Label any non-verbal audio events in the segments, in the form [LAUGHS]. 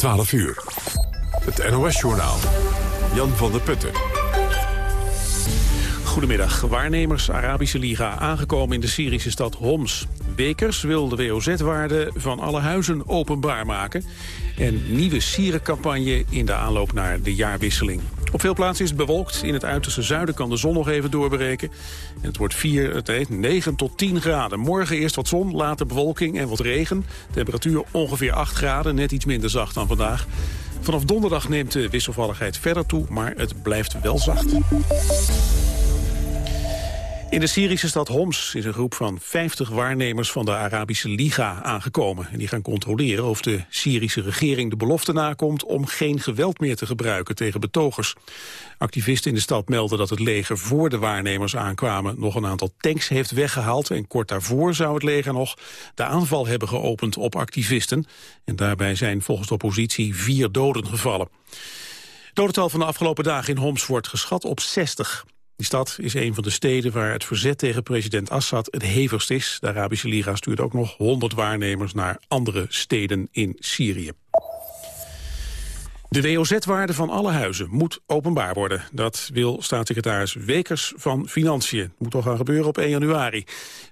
12 uur. Het NOS-journaal. Jan van der Putten. Goedemiddag. Waarnemers Arabische Liga aangekomen in de Syrische stad Homs. Wekers wil de WOZ-waarde van alle huizen openbaar maken. En nieuwe sierencampagne in de aanloop naar de jaarwisseling. Op veel plaatsen is het bewolkt. In het uiterste zuiden kan de zon nog even doorbreken. En het wordt 4, het heet 9 tot 10 graden. Morgen eerst wat zon, later bewolking en wat regen. Temperatuur ongeveer 8 graden, net iets minder zacht dan vandaag. Vanaf donderdag neemt de wisselvalligheid verder toe, maar het blijft wel zacht. In de Syrische stad Homs is een groep van 50 waarnemers van de Arabische Liga aangekomen. En die gaan controleren of de Syrische regering de belofte nakomt om geen geweld meer te gebruiken tegen betogers. Activisten in de stad melden dat het leger voor de waarnemers aankwamen nog een aantal tanks heeft weggehaald. En kort daarvoor zou het leger nog de aanval hebben geopend op activisten. En daarbij zijn volgens de oppositie vier doden gevallen. Het dodental van de afgelopen dagen in Homs wordt geschat op 60. Die stad is een van de steden waar het verzet tegen president Assad het hevigst is. De Arabische Liga stuurt ook nog 100 waarnemers naar andere steden in Syrië. De WOZ-waarde van alle huizen moet openbaar worden. Dat wil staatssecretaris Wekers van Financiën. Moet toch gaan gebeuren op 1 januari.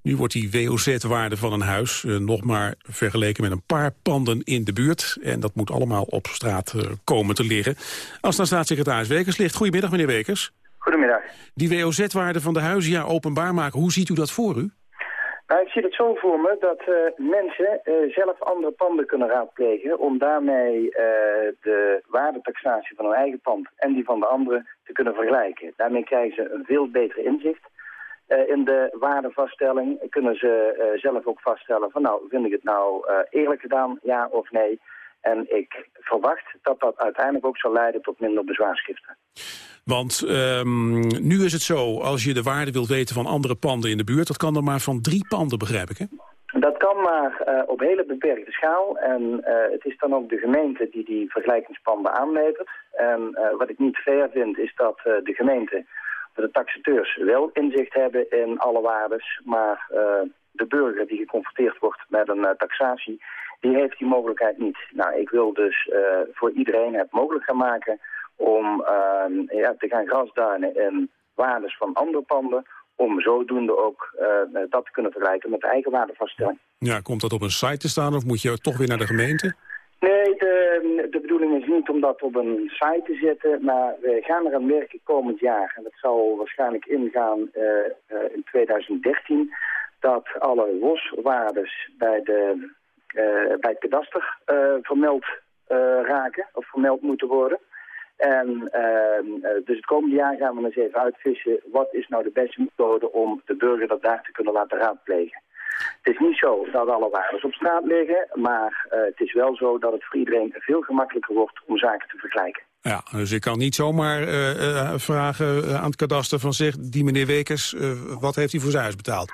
Nu wordt die WOZ-waarde van een huis eh, nog maar vergeleken met een paar panden in de buurt. En dat moet allemaal op straat eh, komen te liggen. Als dan staatssecretaris Wekers ligt. Goedemiddag, meneer Wekers. Goedemiddag. Die WOZ-waarde van de huizen ja, openbaar maken, hoe ziet u dat voor u? Nou, ik zie het zo voor me dat uh, mensen uh, zelf andere panden kunnen raadplegen... om daarmee uh, de waardetaxatie van hun eigen pand en die van de andere te kunnen vergelijken. Daarmee krijgen ze een veel beter inzicht. in de waardevaststelling kunnen ze zelf ook vaststellen van... nou, vind ik het nou eerlijk gedaan, ja of nee... En ik verwacht dat dat uiteindelijk ook zal leiden tot minder bezwaarschriften. Want um, nu is het zo, als je de waarde wilt weten van andere panden in de buurt... dat kan dan maar van drie panden, begrijp ik, hè? Dat kan maar uh, op hele beperkte schaal. En uh, het is dan ook de gemeente die die vergelijkingspanden aanlevert. En uh, wat ik niet fair vind, is dat de gemeente, de taxateurs wel inzicht hebben in alle waardes... maar de burger die geconfronteerd wordt met een taxatie die heeft die mogelijkheid niet. Nou, ik wil dus uh, voor iedereen het mogelijk gaan maken om uh, ja, te gaan grasduinen in waardes van andere panden om zodoende ook uh, dat te kunnen vergelijken met de eigen waardevaststelling. Ja, komt dat op een site te staan of moet je toch weer naar de gemeente? Nee, de, de bedoeling is niet om dat op een site te zetten, maar we gaan er aan werken komend jaar. En dat zal waarschijnlijk ingaan uh, uh, in 2013, dat alle loswaardes bij de eh, bij het kadaster eh, vermeld eh, raken of vermeld moeten worden. En uh, dus het komende jaar gaan we eens even uitvissen... wat is nou de beste methode om de burger dat daar te kunnen laten raadplegen. Het is niet zo dat alle waardes op straat liggen... maar het is wel zo dat het voor iedereen veel gemakkelijker wordt om zaken te vergelijken. Ja, dus ik kan niet zomaar vragen aan het kadaster van... zeg, die meneer Wekers, wat heeft hij voor zijn huis betaald?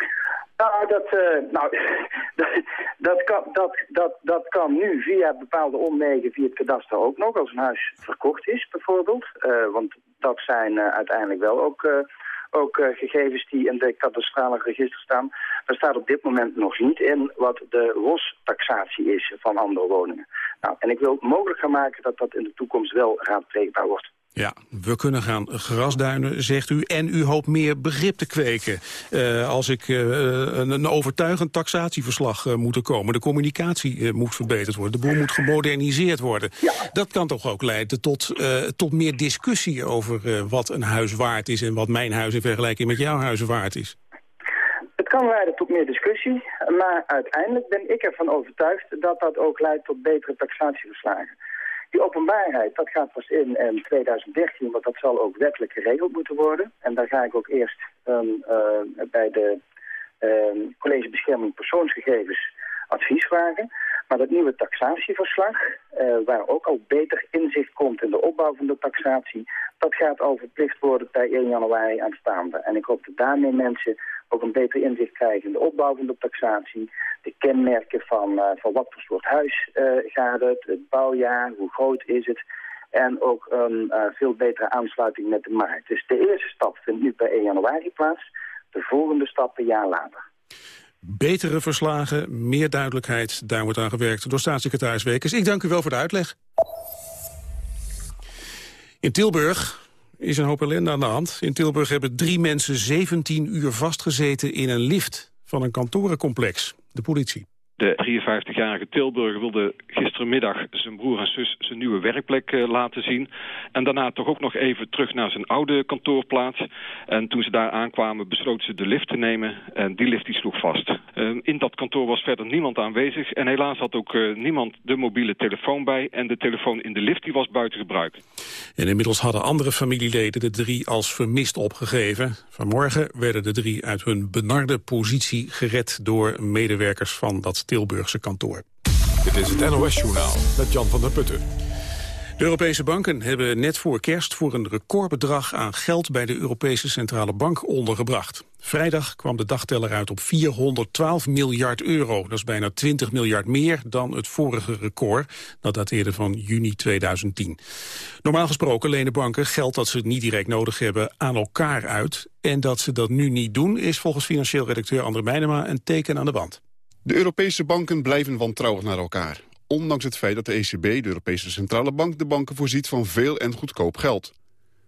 Nou, dat, nou [LAUGHS] Dat kan, dat, dat, dat kan nu via bepaalde omwegen via het kadaster ook nog, als een huis verkocht is bijvoorbeeld. Uh, want dat zijn uh, uiteindelijk wel ook, ook gegevens die in de kadastrale register staan. Daar staat op dit moment nog niet in wat de lostaxatie is van andere woningen. Nou, en ik wil mogelijk gaan maken dat dat in de toekomst wel raadpleegbaar wordt. Ja, we kunnen gaan grasduinen, zegt u. En u hoopt meer begrip te kweken. Uh, als ik uh, een, een, overtuigend taxatieverslag uh, moet er komen. De communicatie moet verbeterd worden. De boel moet gemoderniseerd worden. Ja. Dat kan toch ook leiden tot, tot meer discussie over wat een huis waard is... en wat mijn huis in vergelijking met jouw huis waard is. Kan leiden tot meer discussie. Maar uiteindelijk ben ik ervan overtuigd dat dat ook leidt tot betere taxatieverslagen. Die openbaarheid, dat gaat pas in in 2013, want dat zal ook wettelijk geregeld moeten worden. En daar ga ik ook eerst um, uh, bij de uh, College Bescherming Persoonsgegevens advies vragen. Maar dat nieuwe taxatieverslag, uh, waar ook al beter inzicht komt in de opbouw van de taxatie, dat gaat al verplicht worden per 1 januari aanstaande. En ik hoop dat daarmee mensen ook een beter inzicht krijgen in de opbouw van de taxatie, de kenmerken van, uh, van wat voor soort huis uh, gaat het, het bouwjaar, hoe groot is het en ook een veel betere aansluiting met de markt. Dus de eerste stap vindt nu per 1 januari plaats, de volgende stap een jaar later betere verslagen, meer duidelijkheid. Daar wordt aan gewerkt door staatssecretaris Wekers. Ik dank u wel voor de uitleg. In Tilburg is een hoop ellende aan de hand. In Tilburg hebben drie mensen 17 uur vastgezeten in een lift van een kantorencomplex. De politie. De 53-jarige Tilburg wilde gistermiddag zijn broer en zus zijn nieuwe werkplek uh, laten zien. En daarna toch ook nog even terug naar zijn oude kantoorplaats. En toen ze daar aankwamen besloten ze de lift te nemen. En die lift die sloeg vast. Uh, in dat kantoor was verder niemand aanwezig. En helaas had ook uh, niemand de mobiele telefoon bij. En de telefoon in de lift die was buiten gebruik. En inmiddels hadden andere familieleden de drie als vermist opgegeven. Vanmorgen werden de drie uit hun benarde positie gered door medewerkers van dat Tilburgse kantoor. Dit is het NOS-journaal met Jan van der Putten. De Europese banken hebben net voor kerst voor een recordbedrag aan geld bij de Europese Centrale Bank ondergebracht. Vrijdag kwam de dagteller uit op 412 miljard euro. Dat is bijna 20 miljard meer dan het vorige record. Dat dateerde van juni 2010. Normaal gesproken lenen banken geld dat ze niet direct nodig hebben aan elkaar uit. En dat ze dat nu niet doen is volgens financieel redacteur André Meijnema een teken aan de wand. De Europese banken blijven wantrouwig naar elkaar. Ondanks het feit dat de ECB, de Europese Centrale Bank, de banken voorziet van veel en goedkoop geld.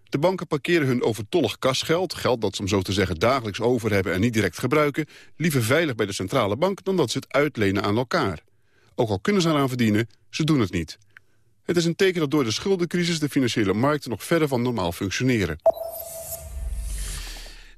De banken parkeren hun overtollig kasgeld, geld dat ze om zo te zeggen dagelijks over hebben en niet direct gebruiken, liever veilig bij de centrale bank dan dat ze het uitlenen aan elkaar. Ook al kunnen ze eraan verdienen, ze doen het niet. Het is een teken dat door de schuldencrisis de financiële markten nog verder van normaal functioneren.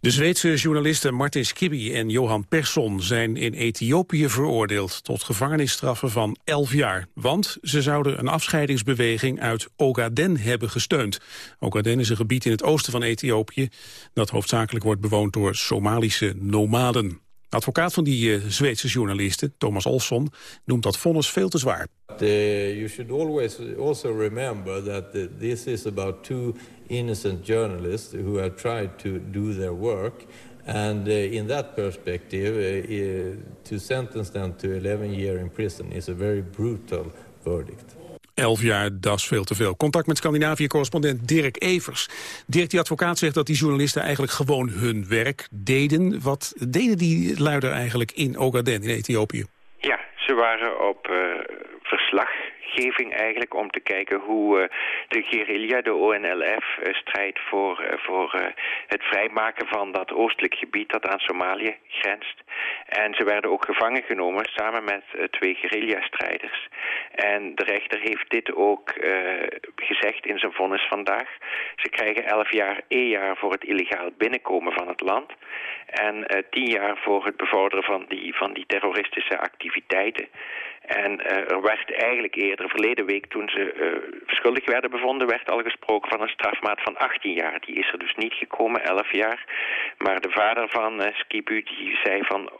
De Zweedse journalisten Martin Skibby en Johan Persson zijn in Ethiopië veroordeeld tot gevangenisstraffen van 11 jaar. Want ze zouden een afscheidingsbeweging uit Ogaden hebben gesteund. Ogaden is een gebied in het oosten van Ethiopië dat hoofdzakelijk wordt bewoond door Somalische nomaden. Advocaat van die uh, Zweedse journalisten, Thomas Olsson, noemt dat vonnis veel te zwaar. Uh, you should always also remember that uh, this is about two innocent journalists who have tried to do their work. And in that perspective, to sentence them to 11 years in prison is a very brutal verdict. Elf jaar, dat is veel te veel. Contact met Scandinavië-correspondent Dirk Evers. Dirk, die advocaat zegt dat die journalisten eigenlijk gewoon hun werk deden. Wat deden die luider eigenlijk in Ogaden, in Ethiopië? Ja, ze waren op uh, verslag eigenlijk om te kijken hoe uh, de guerrilla, de ONLF, uh, strijdt voor, uh, voor het vrijmaken van dat oostelijk gebied dat aan Somalië grenst. En ze werden ook gevangen genomen samen met twee guerrilla-strijders. En de rechter heeft dit ook gezegd in zijn vonnis vandaag. Ze krijgen elf jaar, één jaar voor het illegaal binnenkomen van het land. En tien jaar voor het bevorderen van die, van die terroristische activiteiten. En uh, er werd eigenlijk eerder, verleden week toen ze uh, schuldig werden bevonden, werd al gesproken van een strafmaat van 18 jaar. Die is er dus niet gekomen, 11 jaar. Maar de vader van uh, Skibu die zei van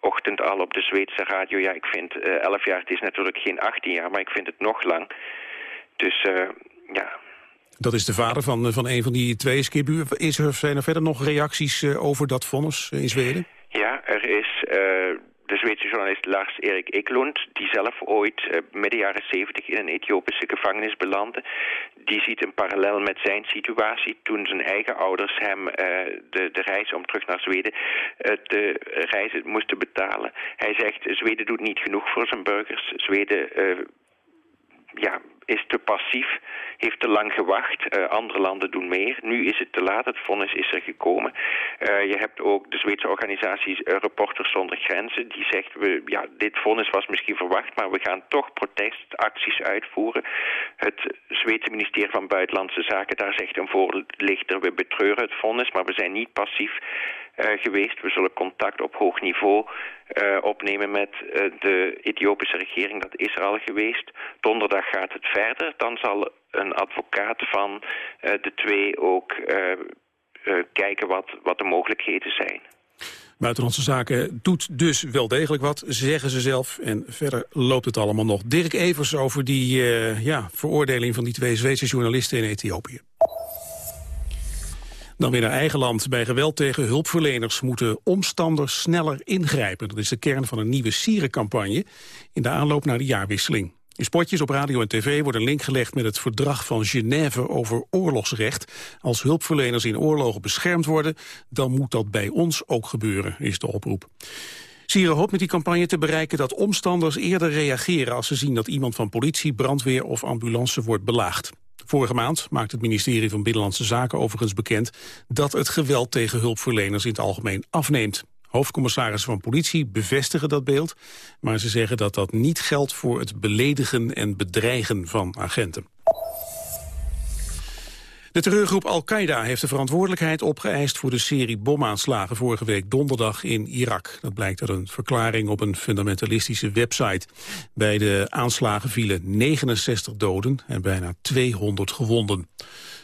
ochtend al op de Zweedse radio, ja ik vind 11 jaar, het is natuurlijk geen 18 jaar, maar ik vind het nog lang. Dus ja... Dat is de vader van, van een van die twee Skibu. Is er, zijn er verder nog reacties over dat vonnis in Zweden? Ja, er is de Zweedse journalist Lars Erik Eklund, die zelf ooit uh, midden jaren 70 in een Ethiopische gevangenis belandde, die ziet een parallel met zijn situatie toen zijn eigen ouders hem uh, de, de reis om terug naar Zweden uh, de reizen moesten betalen. Hij zegt, Zweden doet niet genoeg voor zijn burgers. Zweden ja, is te passief, heeft te lang gewacht. Uh, andere landen doen meer. Nu is het te laat, het vonnis is er gekomen. Uh, je hebt ook de Zweedse organisatie uh, Reporters zonder Grenzen... die zegt, we, ja, dit vonnis was misschien verwacht... maar we gaan toch protestacties uitvoeren. Het Zweedse ministerie van Buitenlandse Zaken... daar zegt een voorlichter, we betreuren het vonnis... maar we zijn niet passief geweest. We zullen contact op hoog niveau uh, opnemen met uh, de Ethiopische regering. Dat is er al geweest. Donderdag gaat het verder. Dan zal een advocaat van de twee ook kijken wat, wat de mogelijkheden zijn. Buitenlandse Zaken doet dus wel degelijk wat, zeggen ze zelf. En verder loopt het allemaal nog. Dirk Evers over die ja, veroordeling van die twee Zweedse journalisten in Ethiopië. Dan weer naar eigen land. Bij geweld tegen hulpverleners moeten omstanders sneller ingrijpen. Dat is de kern van een nieuwe sierencampagne in de aanloop naar de jaarwisseling. In spotjes op radio en tv wordt een link gelegd met het verdrag van Genève over oorlogsrecht. Als hulpverleners in oorlogen beschermd worden, dan moet dat bij ons ook gebeuren, is de oproep. Sieren hoopt met die campagne te bereiken dat omstanders eerder reageren als ze zien dat iemand van politie, brandweer of ambulance wordt belaagd. Vorige maand maakte het ministerie van Binnenlandse Zaken overigens bekend dat het geweld tegen hulpverleners in het algemeen afneemt. Hoofdcommissarissen van politie bevestigen dat beeld, maar ze zeggen dat dat niet geldt voor het beledigen en bedreigen van agenten. De terreurgroep Al-Qaeda heeft de verantwoordelijkheid opgeëist voor de serie bomaanslagen vorige week donderdag in Irak. Dat blijkt uit een verklaring op een fundamentalistische website. Bij de aanslagen vielen 69 doden en bijna 200 gewonden.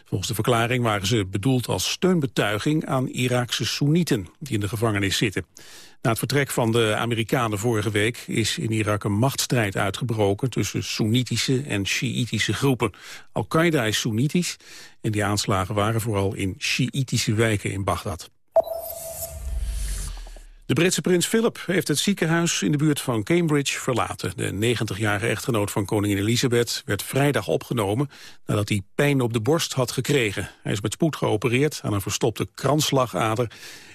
Volgens de verklaring waren ze bedoeld als steunbetuiging aan Iraakse Soenieten die in de gevangenis zitten. Na het vertrek van de Amerikanen vorige week is in Irak een machtsstrijd uitgebroken tussen Soenitische en Sjiitische groepen. Al-Qaeda is Soenitisch en die aanslagen waren vooral in Sjiitische wijken in Bagdad. De Britse prins Philip heeft het ziekenhuis in de buurt van Cambridge verlaten. De 90-jarige echtgenoot van koningin Elizabeth werd vrijdag opgenomen... nadat hij pijn op de borst had gekregen. Hij is met spoed geopereerd aan een verstopte kransslagader...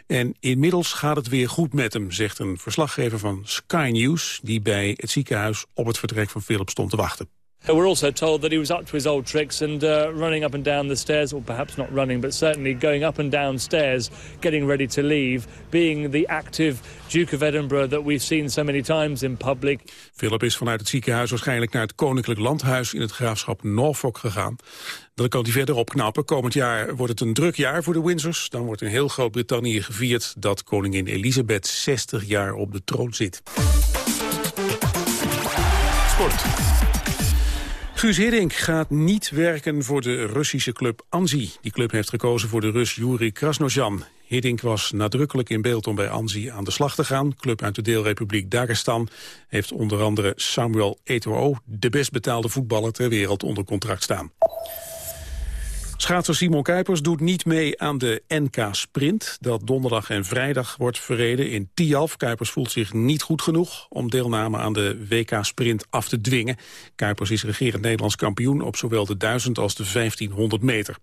en inmiddels gaat het weer goed met hem, zegt een verslaggever van Sky News... die bij het ziekenhuis op het vertrek van Philip stond te wachten. We're also told that he was up to his old tricks and uh, running up and down the stairs, or perhaps not running, but certainly going up and down stairs, getting ready to leave, being the active Duke of Edinburgh that we've seen so many times in public. Philip is vanuit het ziekenhuis waarschijnlijk naar het Koninklijk Landhuis in het graafschap Norfolk gegaan. Dan kan hij verder opknappen. Komend jaar wordt het een druk jaar voor de Windsors. Dan wordt in heel Groot-Brittannië gevierd dat koningin Elisabeth 60 jaar op de troon zit. Sport. Guus Hiddink gaat niet werken voor de Russische club Anzi. Die club heeft gekozen voor de Rus Yuri Krasnozjan. Hiddink was nadrukkelijk in beeld om bij Anzi aan de slag te gaan. Club uit de deelrepubliek Dagestan heeft onder andere Samuel Eto'o... de best betaalde voetballer ter wereld onder contract staan. Schaatser Simon Kuipers doet niet mee aan de NK Sprint... dat donderdag en vrijdag wordt verreden in Tialf. Kuipers voelt zich niet goed genoeg om deelname aan de WK Sprint af te dwingen. Kuipers is regerend Nederlands kampioen op zowel de 1000 als de 1500 meter.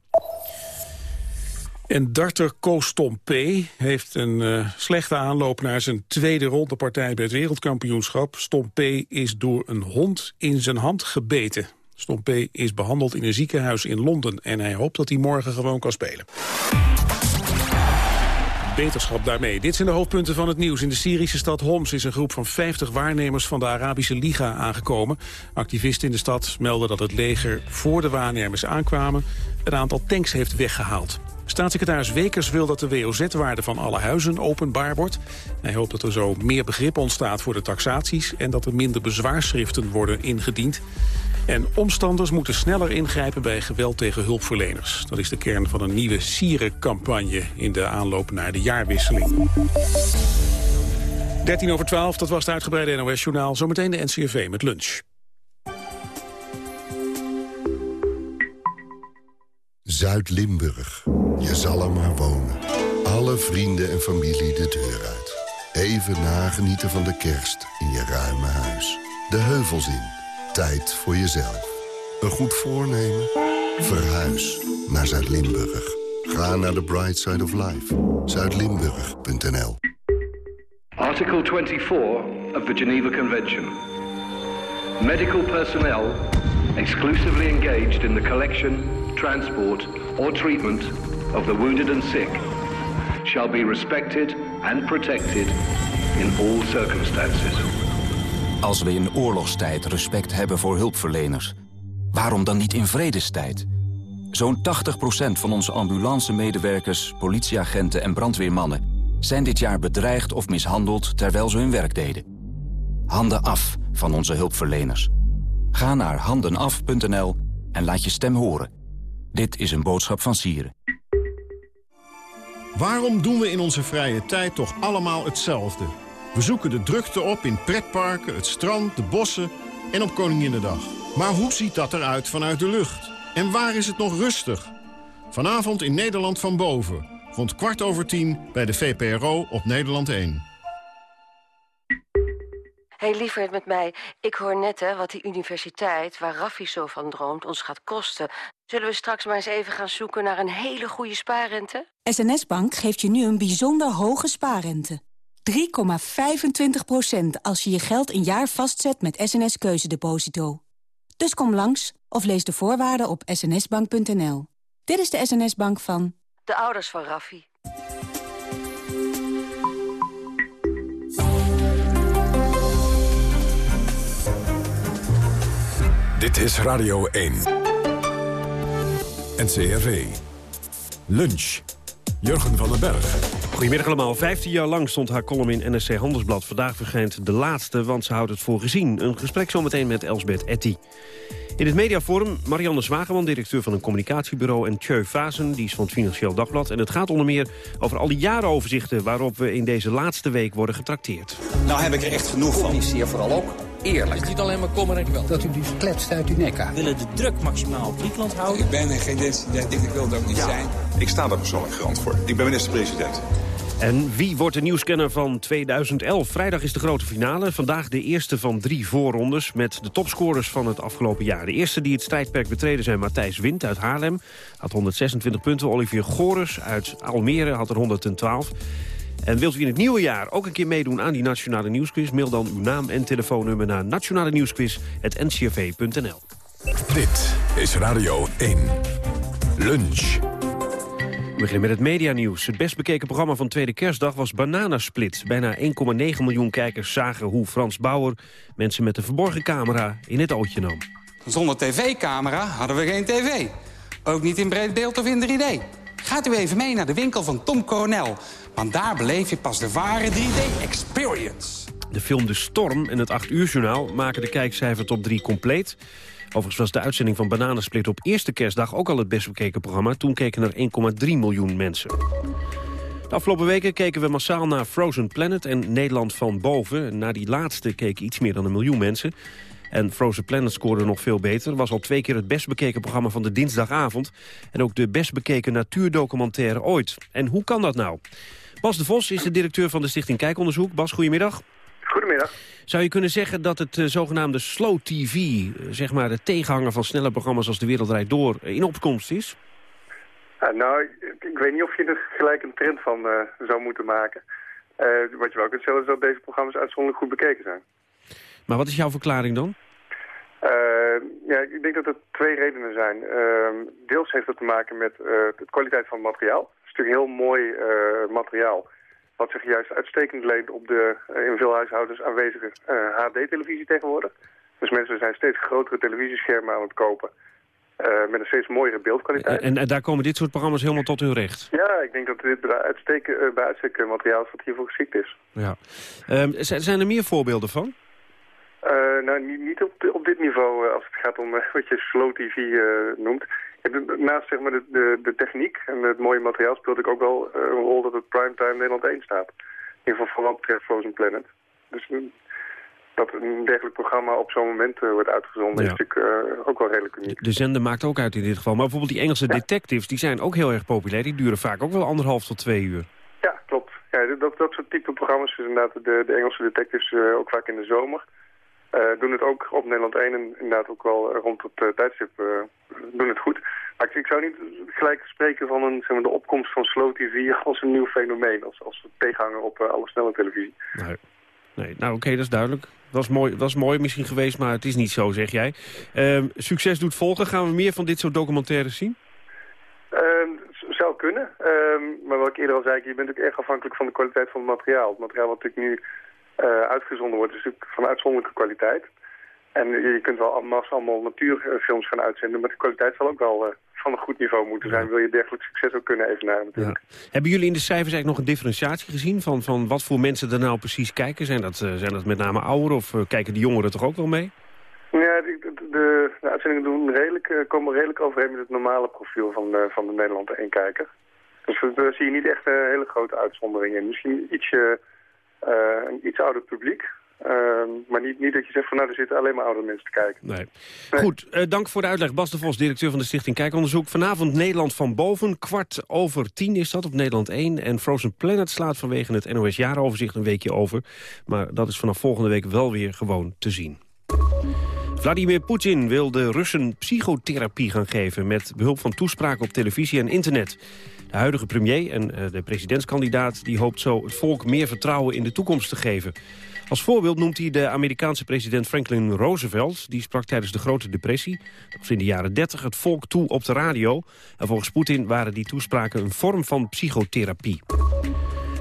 En darter Koos P. heeft een uh, slechte aanloop naar zijn tweede rondepartij bij het wereldkampioenschap. P. is door een hond in zijn hand gebeten. Stompé is behandeld in een ziekenhuis in Londen... en hij hoopt dat hij morgen gewoon kan spelen. Beterschap daarmee. Dit zijn de hoofdpunten van het nieuws. In de Syrische stad Homs is een groep van 50 waarnemers van de Arabische Liga aangekomen. Activisten in de stad melden dat het leger voor de waarnemers aankwamen... een aantal tanks heeft weggehaald. Staatssecretaris Wekers wil dat de WOZ-waarde van alle huizen openbaar wordt. Hij hoopt dat er zo meer begrip ontstaat voor de taxaties... en dat er minder bezwaarschriften worden ingediend. En omstanders moeten sneller ingrijpen bij geweld tegen hulpverleners. Dat is de kern van een nieuwe sierencampagne in de aanloop naar de jaarwisseling. 13 over 12, dat was het uitgebreide NOS-journaal. Zometeen de NCRV met lunch. Zuid-Limburg. Je zal er maar wonen. Alle vrienden en familie de deur uit. Even nagenieten van de kerst in je ruime huis. De heuvels in Tijd voor jezelf. Een goed voornemen? Verhuis naar Zuid-Limburg. Ga naar the bright side of life. Zuidlimburg.nl Article 24 of the Geneva Convention. Medical personnel exclusively engaged in the collection, transport or treatment of the wounded and sick shall be respected and protected in all circumstances. Als we in oorlogstijd respect hebben voor hulpverleners, waarom dan niet in vredestijd? Zo'n 80% van onze ambulance-medewerkers, politieagenten en brandweermannen... zijn dit jaar bedreigd of mishandeld terwijl ze hun werk deden. Handen af van onze hulpverleners. Ga naar handenaf.nl en laat je stem horen. Dit is een boodschap van Sieren. Waarom doen we in onze vrije tijd toch allemaal hetzelfde? We zoeken de drukte op in pretparken, het strand, de bossen en op Koninginnedag. Maar hoe ziet dat eruit vanuit de lucht? En waar is het nog rustig? Vanavond in Nederland van boven. Rond kwart over tien bij de VPRO op Nederland 1. Hey lieverd met mij. Ik hoor net hè, wat die universiteit, waar Raffi zo van droomt, ons gaat kosten. Zullen we straks maar eens even gaan zoeken naar een hele goede spaarrente? SNS Bank geeft je nu een bijzonder hoge spaarrente. 3,25% als je je geld een jaar vastzet met SNS Keuzedeposito. Dus kom langs of lees de voorwaarden op snsbank.nl. Dit is de SNS-bank van... De ouders van Raffi. Dit is Radio 1. NCRV. Lunch. Jurgen van den Berg. Goedemiddag allemaal. 15 jaar lang stond haar column in NSC Handelsblad. Vandaag verschijnt de laatste, want ze houdt het voor gezien. Een gesprek zometeen met Elsbeth Etty. In het mediaforum Marianne Zwageman, directeur van een communicatiebureau... en Tjeu Vazen, die is van het Financieel Dagblad. En het gaat onder meer over al die jarenoverzichten... waarop we in deze laatste week worden getrakteerd. Nou heb ik er echt genoeg van. Communiceer vooral ook eerlijk. Het is niet alleen maar kommer en. Dat u dus kletst uit uw nek aan. We willen de druk maximaal op Griekenland houden. Ik ben geen dissident, ik wil het ook niet ja, zijn. Ik sta daar persoonlijk garant voor. Ik ben minister-president. En wie wordt de nieuwscanner van 2011? Vrijdag is de grote finale. Vandaag de eerste van drie voorrondes met de topscorers van het afgelopen jaar. De eerste die het strijdperk betreden zijn Matthijs Wind uit Haarlem. Had 126 punten. Olivier Gores uit Almere had er 112. En wilt u in het nieuwe jaar ook een keer meedoen aan die Nationale Nieuwsquiz? Mail dan uw naam en telefoonnummer naar nationale nieuwsquiz.ncrv.nl. Dit is Radio 1. Lunch. We beginnen met het medianieuws. Het best bekeken programma van Tweede Kerstdag was Bananasplit. Bijna 1,9 miljoen kijkers zagen hoe Frans Bauer... mensen met een verborgen camera in het ootje nam. Zonder tv-camera hadden we geen tv. Ook niet in breed beeld of in 3D. Gaat u even mee naar de winkel van Tom Coronel. Want daar beleef je pas de ware 3D-experience. De film De Storm en het 8 uur journaal maken de kijkcijfer top 3 compleet. Overigens was de uitzending van Bananensplit op eerste kerstdag ook al het best bekeken programma. Toen keken er 1,3 miljoen mensen. De afgelopen weken keken we massaal naar Frozen Planet en Nederland van boven. Na die laatste keken iets meer dan een miljoen mensen. En Frozen Planet scoorde nog veel beter. Was al twee keer het best bekeken programma van de dinsdagavond. En ook de best bekeken natuurdocumentaire ooit. En hoe kan dat nou? Bas de Vos is de directeur van de Stichting Kijkonderzoek. Bas, goedemiddag. Goedemiddag. Zou je kunnen zeggen dat het uh, zogenaamde slow TV... Uh, zeg maar de tegenhanger van snelle programma's als De Wereld Draait Door... Uh, in opkomst is? Ja, nou, ik, ik, weet niet of je er gelijk een trend van zou moeten maken. wat je wel kunt stellen is dat deze programma's uitzonderlijk goed bekeken zijn. Maar wat is jouw verklaring dan? ja, ik denk dat er twee redenen zijn. deels heeft het te maken met de kwaliteit van het materiaal. Het is natuurlijk heel mooi materiaal wat zich juist uitstekend leent op de in veel huishoudens aanwezige HD-televisie tegenwoordig. Dus mensen zijn steeds grotere televisieschermen aan het kopen. Uh, met een steeds mooiere beeldkwaliteit. En, en, daar komen dit soort programma's helemaal tot hun recht? Ja, ik denk dat dit bij uitstek, uh, bij uitstek materiaal is wat hiervoor geschikt is. Ja. Um, zijn er meer voorbeelden van? Uh, nou, niet, niet op, op, dit niveau als het gaat om wat je slow TV noemt. Naast zeg maar, de, de, de, techniek en het mooie materiaal speelt ik ook wel een rol dat het primetime Nederland 1 staat. In ieder geval vooral betreft Frozen Planet. Dus dat een dergelijk programma op zo'n moment wordt uitgezonden ja. is natuurlijk ook wel redelijk uniek. De zender maakt ook uit in dit geval. Maar bijvoorbeeld die Engelse ja. detectives, die zijn ook heel erg populair. Die duren vaak ook wel anderhalf tot twee uur. Ja, klopt. Ja, dat, dat soort type programma's, dus inderdaad de, de Engelse detectives ook vaak in de zomer. Doen het ook op Nederland 1 en inderdaad ook wel rond het tijdstip doen het goed. Maar ik, ik, zou niet gelijk spreken van een, zeg maar, de opkomst van slow TV [LAUGHS] als een nieuw fenomeen. Als, als tegenhanger op alle snelle televisie. Nee. Nee, nou oké, okay, dat is duidelijk. Dat was, mooi, dat was mooi misschien geweest, maar het is niet zo, zeg jij. Uh, succes doet volgen. Gaan we meer van dit soort documentaires zien? Uh, zou kunnen. Uh, maar wat ik eerder al zei, je bent ook erg afhankelijk van de kwaliteit van het materiaal. Het materiaal wat natuurlijk nu uh, uitgezonden wordt, is natuurlijk van uitzonderlijke kwaliteit. En je kunt wel allemaal natuurfilms gaan uitzenden, maar de kwaliteit zal ook wel uh, van een goed niveau moeten zijn. Wil je dergelijk succes ook kunnen evenaren natuurlijk. Ja. Hebben jullie in de cijfers eigenlijk nog een differentiatie gezien van, van wat voor mensen er nou precies kijken? Zijn dat, uh, zijn dat met name ouderen of kijken de jongeren toch ook wel mee? Ja, de, de, de, de uitzendingen doen redelijk, komen redelijk overeen met het normale profiel van, van de Nederlandse eenkijker. Dus daar zie je niet echt een hele grote uitzondering in. Misschien ietsje, een iets ouder publiek. Uh, maar niet, niet dat je zegt van nou, er zitten alleen maar oude mensen te kijken. Nee. nee. Goed, uh, dank voor de uitleg. Bas de Vos, directeur van de Stichting Kijkonderzoek. Vanavond Nederland van boven, kwart over tien is dat op Nederland 1. En Frozen Planet slaat vanwege het NOS jaaroverzicht een weekje over. Maar dat is vanaf volgende week wel weer gewoon te zien. Vladimir Poetin wil de Russen psychotherapie gaan geven... met behulp van toespraken op televisie en internet. De huidige premier en eh, de presidentskandidaat... die hoopt zo het volk meer vertrouwen in de toekomst te geven. Als voorbeeld noemt hij de Amerikaanse president Franklin Roosevelt. Die sprak tijdens de Grote Depressie, dat in de jaren 30, het volk toe op de radio. En volgens Poetin waren die toespraken een vorm van psychotherapie.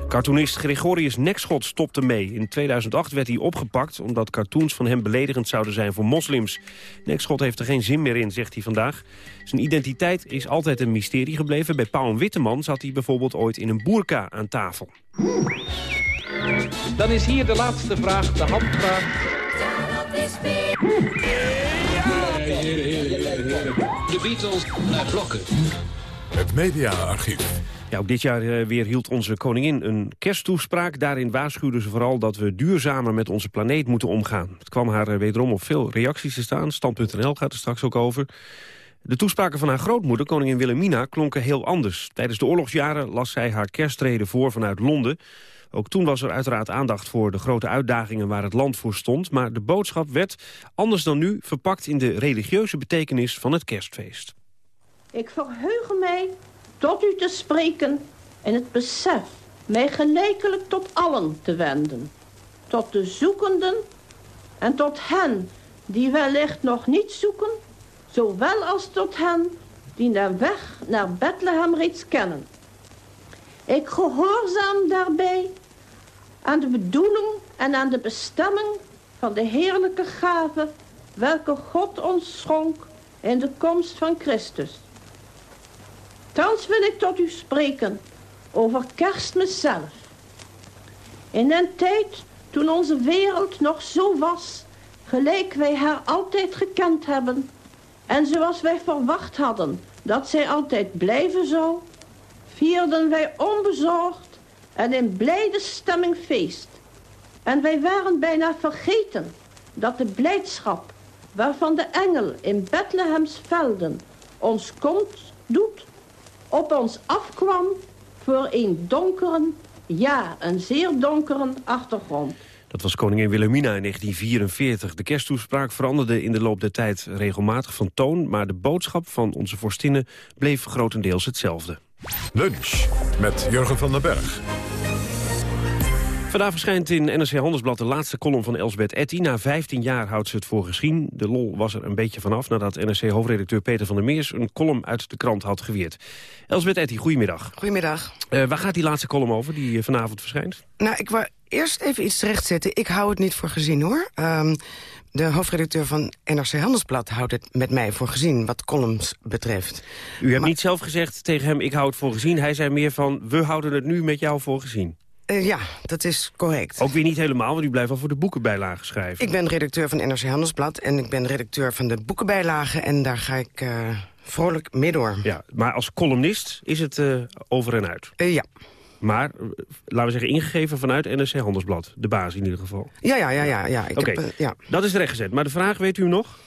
Cartoonist Gregorius Nekschot stopte mee. In 2008 werd hij opgepakt omdat cartoons van hem beledigend zouden zijn voor moslims. Nekschot heeft er geen zin meer in, zegt hij vandaag. Zijn identiteit is altijd een mysterie gebleven. Bij Pauw en Witteman zat hij bijvoorbeeld ooit in een boerka aan tafel. Dan is hier de laatste vraag, de handvraag. De Beatles naar blokken. Het mediaarchief. Ja, ook dit jaar eh, weer hield onze koningin een kersttoespraak. Daarin waarschuwde ze vooral dat we duurzamer met onze planeet moeten omgaan. Het kwam haar eh, wederom op veel reacties te staan. Stand.nl gaat er straks ook over. De toespraken van haar grootmoeder, koningin Wilhelmina, klonken heel anders. Tijdens de oorlogsjaren las zij haar kerstreden voor vanuit Londen. Ook toen was er uiteraard aandacht voor de grote uitdagingen waar het land voor stond. Maar de boodschap werd, anders dan nu, verpakt in de religieuze betekenis van het kerstfeest. Ik verheug mij tot u te spreken in het besef mij gelijkelijk tot allen te wenden. Tot de zoekenden en tot hen die wellicht nog niet zoeken, zowel als tot hen die de weg naar Bethlehem reeds kennen. Ik gehoorzaam daarbij aan de bedoeling en aan de bestemming van de heerlijke gave welke God ons schonk in de komst van Christus. Thans wil ik tot u spreken over kerstmis zelf. In een tijd toen onze wereld nog zo was, gelijk wij haar altijd gekend hebben, en zoals wij verwacht hadden dat zij altijd blijven zou, vierden wij onbezorgd en in blijde stemming feest. En wij waren bijna vergeten dat de blijdschap waarvan de engel in Bethlehems velden ons komt, doet, op ons afkwam voor een donkere, ja, een zeer donkere achtergrond. Dat was koningin Wilhelmina in 1944. De kersttoespraak veranderde in de loop der tijd regelmatig van toon... maar de boodschap van onze vorstinnen bleef grotendeels hetzelfde. Lunch met Jurgen van den Berg. Vandaag verschijnt in NRC Handelsblad de laatste column van Elsbeth Etty. Na 15 jaar houdt ze het voor gezien. De lol was er een beetje vanaf nadat NRC-hoofdredacteur Peter van der Meers... een column uit de krant had geweerd. Elsbeth Etty, goedemiddag. Goedemiddag. Uh, waar gaat die laatste column over die uh, vanavond verschijnt? Nou, ik wou eerst even iets terechtzetten. Ik hou het niet voor gezien, hoor. Um, de hoofdredacteur van NRC Handelsblad houdt het met mij voor gezien... wat columns betreft. U hebt niet zelf gezegd tegen hem, ik hou het voor gezien. Hij zei meer van, we houden het nu met jou voor gezien. Uh, ja, dat is correct. Ook weer niet helemaal, want u blijft wel voor de boekenbijlagen schrijven. Ik ben redacteur van NRC Handelsblad en ik ben redacteur van de boekenbijlagen... en daar ga ik uh, vrolijk mee door. Ja, maar als columnist is het uh, over en uit? ja. Maar, laten we zeggen, ingegeven vanuit NRC Handelsblad. De baas in ieder geval. Ja, ja, ja. ja, ja. Oké, okay. ja. dat is rechtgezet. Maar de vraag, weet u nog?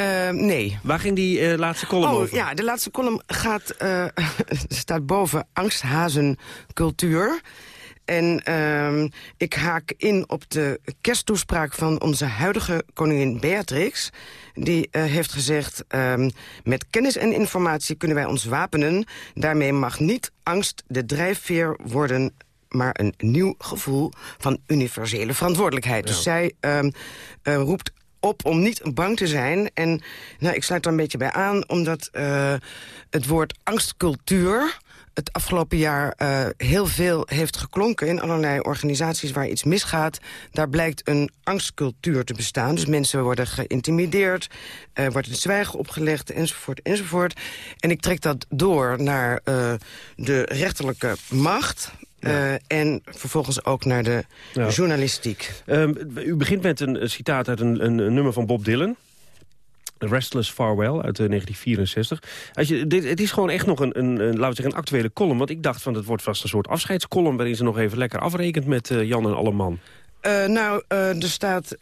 Uh, nee. Waar ging die uh, laatste column oh, over? Ja, de laatste column gaat, uh, [LAUGHS] staat boven angsthazencultuur. En uh, ik haak in op de kersttoespraak van onze huidige koningin Beatrix. Die uh, heeft gezegd, uh, met kennis en informatie kunnen wij ons wapenen. Daarmee mag niet angst de drijfveer worden maar een nieuw gevoel van universele verantwoordelijkheid. Ja. Dus zij uh, uh, roept op om niet bang te zijn. En nou, ik sluit er een beetje bij aan, omdat uh, het woord angstcultuur het afgelopen jaar uh, heel veel heeft geklonken... in allerlei organisaties waar iets misgaat. Daar blijkt een angstcultuur te bestaan. Dus mensen worden geïntimideerd, uh, wordt het zwijgen opgelegd, enzovoort, enzovoort. En ik trek dat door naar uh, de rechterlijke macht... Ja. Uh, en vervolgens ook naar de ja. journalistiek. Um, u begint met een, een citaat uit een, een, een nummer van Bob Dylan. Restless Farewell uit uh, 1964. Als je, dit, het is gewoon echt nog een, een, een, laten we zeggen, een actuele column. Want ik dacht van het wordt vast een soort afscheidscolumn... waarin ze nog even lekker afrekent met uh, Jan en Alleman. Uh, nou, uh, er staat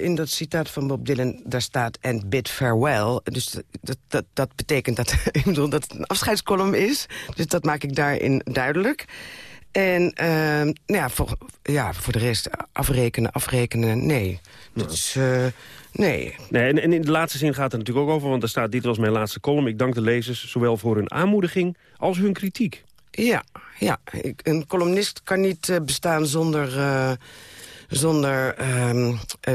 in dat citaat van Bob Dylan, daar staat and bid farewell. Dus dat, dat, dat betekent dat, [LAUGHS] ik bedoel, dat het een afscheidscolumn is. Dus dat maak ik daarin duidelijk. En ehm, nou ja, voor, ja, voor de rest afrekenen, afrekenen, nee. Dat is, eh, nee. nee en, en, in de laatste zin gaat het natuurlijk ook over... want er staat, dit was mijn laatste column. Ik dank de lezers zowel voor hun aanmoediging als hun kritiek. Ja, ja. een columnist kan niet uh, bestaan zonder... Zonder uh,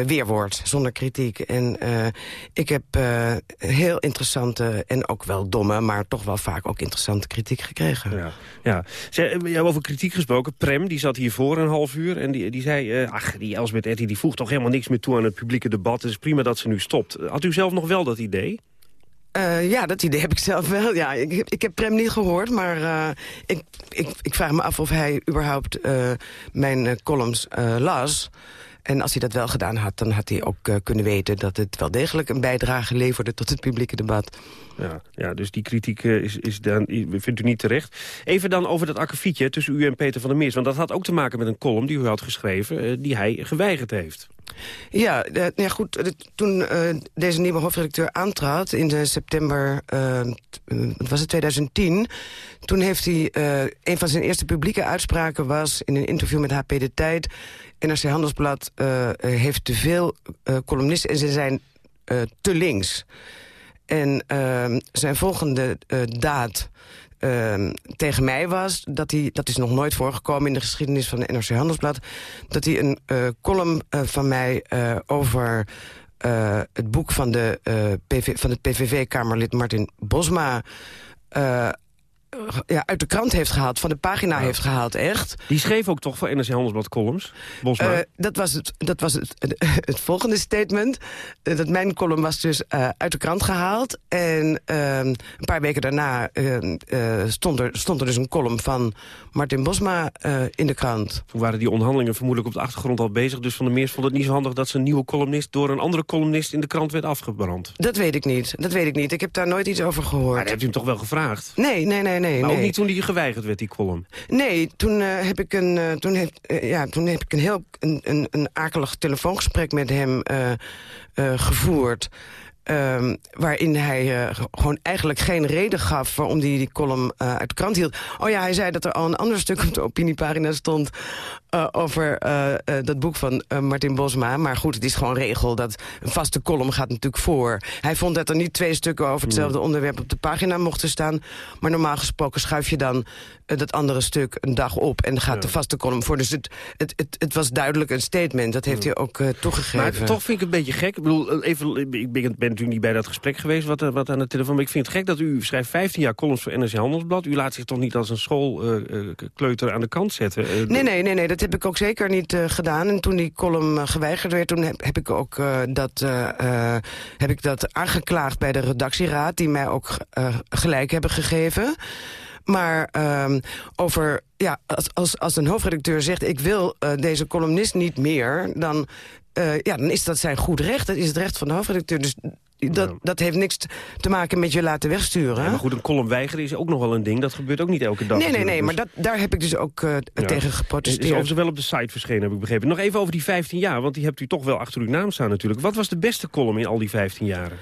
weerwoord, zonder kritiek. En uh, ik heb uh, heel interessante en ook wel domme... maar toch wel vaak ook interessante kritiek gekregen. Ja, ja. Zij, ja over kritiek gesproken. Prem, die zat hier voor een half uur en die, die zei... ach, die Elsbeth Etty die voegt toch helemaal niks meer toe aan het publieke debat. Het is prima dat ze nu stopt. Had u zelf nog wel dat idee? Uh, ja, dat idee heb ik zelf wel. Ja, ik, ik heb Prem niet gehoord, maar uh, ik, ik, ik, vraag me af of hij überhaupt uh, mijn columns las. En als hij dat wel gedaan had, dan had hij ook uh, kunnen weten... dat het wel degelijk een bijdrage leverde tot het publieke debat. Ja, ja dus die kritiek uh, is, is dan, vindt u niet terecht. Even dan over dat akkefietje tussen u en Peter van der Meers. Want dat had ook te maken met een column die u had geschreven... Uh, die hij geweigerd heeft. Ja, ja goed, toen deze nieuwe hoofdredacteur aantrad in september... wat was het, 2010... toen heeft hij, een van zijn eerste publieke uitspraken was... in een interview met HP De Tijd NRC Handelsblad uh, heeft te veel uh, columnisten en ze zijn te links. En ehm, zijn volgende daad ehm, tegen mij was... Dat, hij, dat is nog nooit voorgekomen in de geschiedenis van de NRC Handelsblad... dat hij een column van mij over... het boek van, de, PV, van het PVV-kamerlid Martin Bosma ja, uit de krant heeft gehaald, van de pagina heeft gehaald, echt. Die schreef ook toch voor NRC Handelsblad columns, uh, dat was, het, dat was het, het [LAUGHS] volgende statement. Uh, dat mijn column was dus uh, uit de krant gehaald. En ehm, een paar weken daarna stond, er, stond er dus een column van Martin Bosma in de krant. Toen waren die onderhandelingen vermoedelijk op de achtergrond al bezig. Dus Van der Meers vond het niet zo handig dat zijn nieuwe columnist... door een andere columnist in de krant werd afgebrand. Dat weet ik niet, dat weet ik niet. Ik heb daar nooit iets over gehoord. Maar hebt u hem toch wel gevraagd? Nee, nee, nee, nee. Maar ook niet toen die geweigerd werd, die column? Nee, toen, uh, heb, ik een, uh, toen, heb, uh, ja, toen heb ik een heel een, een, een akelig telefoongesprek met hem gevoerd. Um, waarin hij uh, gewoon eigenlijk geen reden gaf waarom hij die column uh, uit de krant hield. Oh ja, hij zei dat er al een ander stuk op de opiniepagina stond... Uh, over dat boek van Martin Bosma. Maar goed, het is gewoon regel dat een vaste column gaat natuurlijk voor. Hij vond dat er niet twee stukken over hetzelfde onderwerp op de pagina mochten staan. Maar normaal gesproken schuif je dan dat andere stuk een dag op... en gaat ja. de vaste column voor. Dus het, het, het, het, was duidelijk een statement. Dat heeft hij ook toegegeven. Maar toch vind ik het een beetje gek. Ik bedoel, even, ik ben, ben natuurlijk niet bij dat gesprek geweest wat, wat aan de telefoon. Maar ik vind het gek dat u schrijft 15 jaar columns voor NRC Handelsblad. U laat zich toch niet als een schoolkleuter uh, aan de kant zetten? Uh, nee, nee, nee, nee, dat heb ik ook zeker niet gedaan. En toen die column geweigerd werd, toen heb, heb ik ook dat, heb ik dat aangeklaagd bij de redactieraad... die mij ook gelijk hebben gegeven. Maar um, over, ja, als, als, als een hoofdredacteur zegt... ik wil uh, deze columnist niet meer, dan, uh, ja, dan is dat zijn goed recht. Dat is het recht van de hoofdredacteur. Dus dat, dat heeft niks te maken met je laten wegsturen. Ja, maar goed, een column weigeren is ook nog wel een ding. Dat gebeurt ook niet elke dag. Nee, nee, nee, dus... maar dat, daar heb ik dus ook uh, ja. tegen geprotesteerd. Is overigens wel op de site verschenen, heb ik begrepen. Nog even over die 15 jaar, want die hebt u toch wel achter uw naam staan natuurlijk. Wat was de beste column in al die 15 jaren?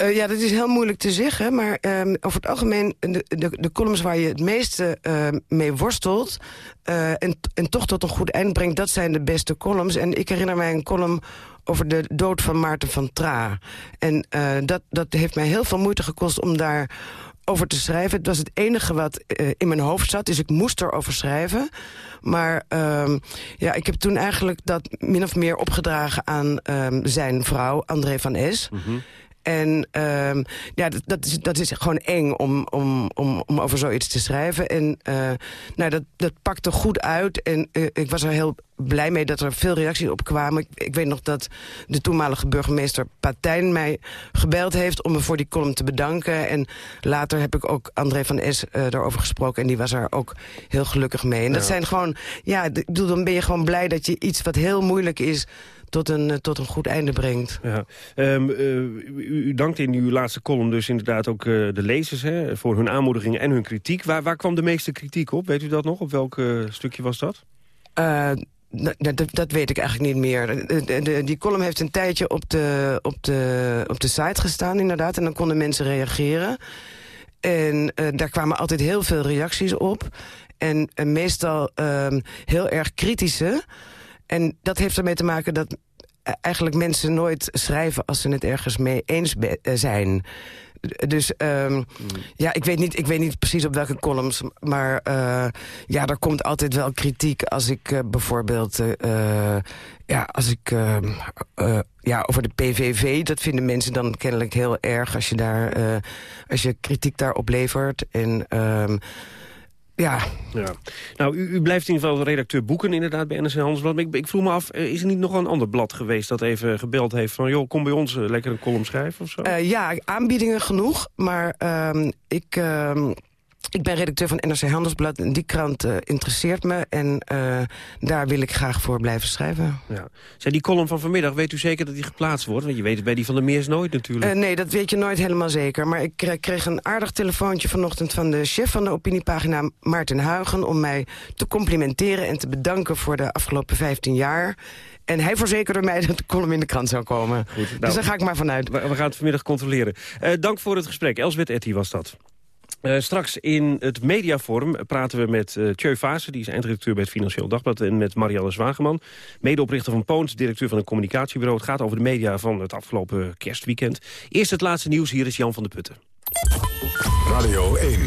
Uh, ja, dat is heel moeilijk te zeggen. Maar um, over het algemeen, de, de, columns waar je het meeste uh, mee worstelt... Uh, en, en toch tot een goed eind brengt, dat zijn de beste columns. En ik herinner mij een column over de dood van Maarten van Tra. En dat, dat heeft mij heel veel moeite gekost om daar over te schrijven. Het was het enige wat in mijn hoofd zat, dus ik moest erover schrijven. Maar uh, ja, ik heb toen eigenlijk dat min of meer opgedragen aan zijn vrouw, André van S... En um, ja, dat, dat, is, dat is gewoon eng om, om, om, om over zoiets te schrijven. En uh, nou, dat, dat pakte goed uit. En uh, ik was er heel blij mee dat er veel reacties op kwamen. Ik, ik weet nog dat de toenmalige burgemeester Patijn mij gebeld heeft... om me voor die column te bedanken. En later heb ik ook André van S. Uh, daarover gesproken. En die was er ook heel gelukkig mee. En dat ja. zijn gewoon... Ja, dan ben je gewoon blij dat je iets wat heel moeilijk is tot een, tot een goed einde brengt. Ja. Um, uh, u, u, dankt in uw laatste column dus inderdaad ook uh, de lezers... Hè, voor hun aanmoedigingen en hun kritiek. Waar, waar kwam de meeste kritiek op? Weet u dat nog? Op welk uh, stukje was dat? Dat, dat, weet ik eigenlijk niet meer. De, de, die column heeft een tijdje op de, op, de, op de site gestaan inderdaad. En dan konden mensen reageren. En uh, daar kwamen altijd heel veel reacties op. En uh, meestal uh, heel erg kritische. En dat heeft ermee te maken dat eigenlijk mensen nooit schrijven... als ze het ergens mee eens zijn. Dus um, ja, ik weet, niet, ik weet niet precies op welke columns. Maar uh, ja, er komt altijd wel kritiek als ik bijvoorbeeld... Ja, als ik ja, over de PVV, dat vinden mensen dan kennelijk heel erg... als je, daar, als je kritiek daarop levert. En... Um, ja. ja. Nou, u, u, blijft in ieder geval redacteur boeken inderdaad bij NRC Handelsblad. Ik, ik vroeg me af, eh, is er niet nog een ander blad geweest... dat even gebeld heeft van, joh, kom bij ons uh, lekker een column schrijven of zo? Uh, ja, aanbiedingen genoeg, maar uh, ik... Uh, ik ben redacteur van NRC Handelsblad en die krant uh, interesseert me. En uh, daar wil ik graag voor blijven schrijven. Ja. Zijn die column van vanmiddag, weet u zeker dat die geplaatst wordt? Want je weet het bij die van de Meers nooit natuurlijk. Uh, nee, dat weet je nooit helemaal zeker. Maar ik kreeg een aardig telefoontje vanochtend van de chef van de opiniepagina Maarten Huigen... om mij te complimenteren en te bedanken voor de afgelopen 15 jaar... En hij verzekerde mij [LAUGHS] dat de column in de krant zou komen. Goed, nou, dus daar ga ik maar vanuit. We, we gaan het vanmiddag controleren. Dank voor het gesprek. Elsbeth Etty was dat. Uh, straks in het mediaforum praten we met uh, Tjeu die is eindredacteur bij het Financieel Dagblad... en met Marianne Zwageman, medeoprichter van Poont... directeur van een communicatiebureau. Het gaat over de media van het afgelopen kerstweekend. Eerst het laatste nieuws, hier is Jan van de Putten. Radio 1,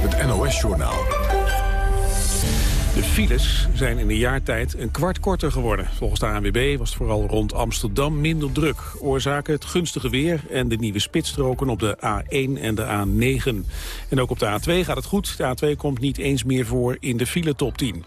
het NOS-journaal. De files zijn in een jaar tijd een kwart korter geworden. Volgens de ANWB was het vooral rond Amsterdam minder druk. Oorzaken het gunstige weer en de nieuwe spitsstroken op de A1 en de A9. En ook op de A2 gaat het goed. De A2 komt niet eens meer voor in de file top 10.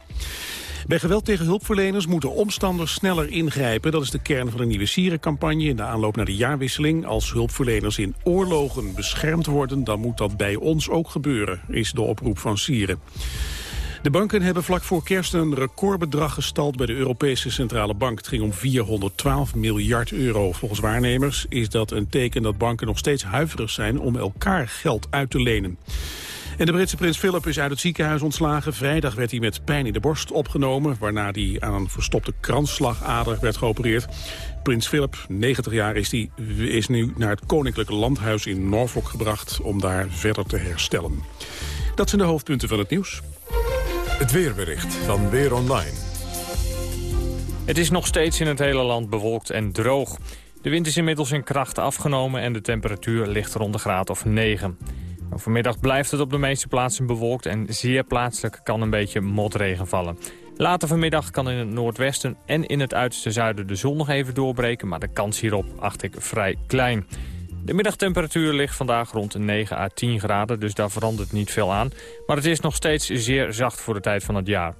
Bij geweld tegen hulpverleners moeten omstanders sneller ingrijpen. Dat is de kern van de nieuwe Sierencampagne in de aanloop naar de jaarwisseling. Als hulpverleners in oorlogen beschermd worden, dan moet dat bij ons ook gebeuren, is de oproep van Sieren. De banken hebben vlak voor kerst een recordbedrag gestald bij de Europese Centrale Bank. Het ging om 412 miljard euro. Volgens waarnemers is dat een teken dat banken nog steeds huiverig zijn om elkaar geld uit te lenen. En de Britse prins Philip is uit het ziekenhuis ontslagen. Vrijdag werd hij met pijn in de borst opgenomen... waarna hij aan een verstopte kransslagader werd geopereerd. Prins Philip, 90 jaar is, die, is nu naar het Koninklijke Landhuis in Norfolk gebracht... om daar verder te herstellen. Dat zijn de hoofdpunten van het nieuws. Het weerbericht van Weer Online. Het is nog steeds in het hele land bewolkt en droog. De wind is inmiddels in kracht afgenomen en de temperatuur ligt rond de graad of 9. Vanmiddag blijft het op de meeste plaatsen bewolkt en zeer plaatselijk kan een beetje motregen vallen. Later vanmiddag kan in het noordwesten en in het uiterste zuiden de zon nog even doorbreken, maar de kans hierop acht ik vrij klein. De middagtemperatuur ligt vandaag rond 9 à 10 graden, dus daar verandert niet veel aan. Maar het is nog steeds zeer zacht voor de tijd van het jaar.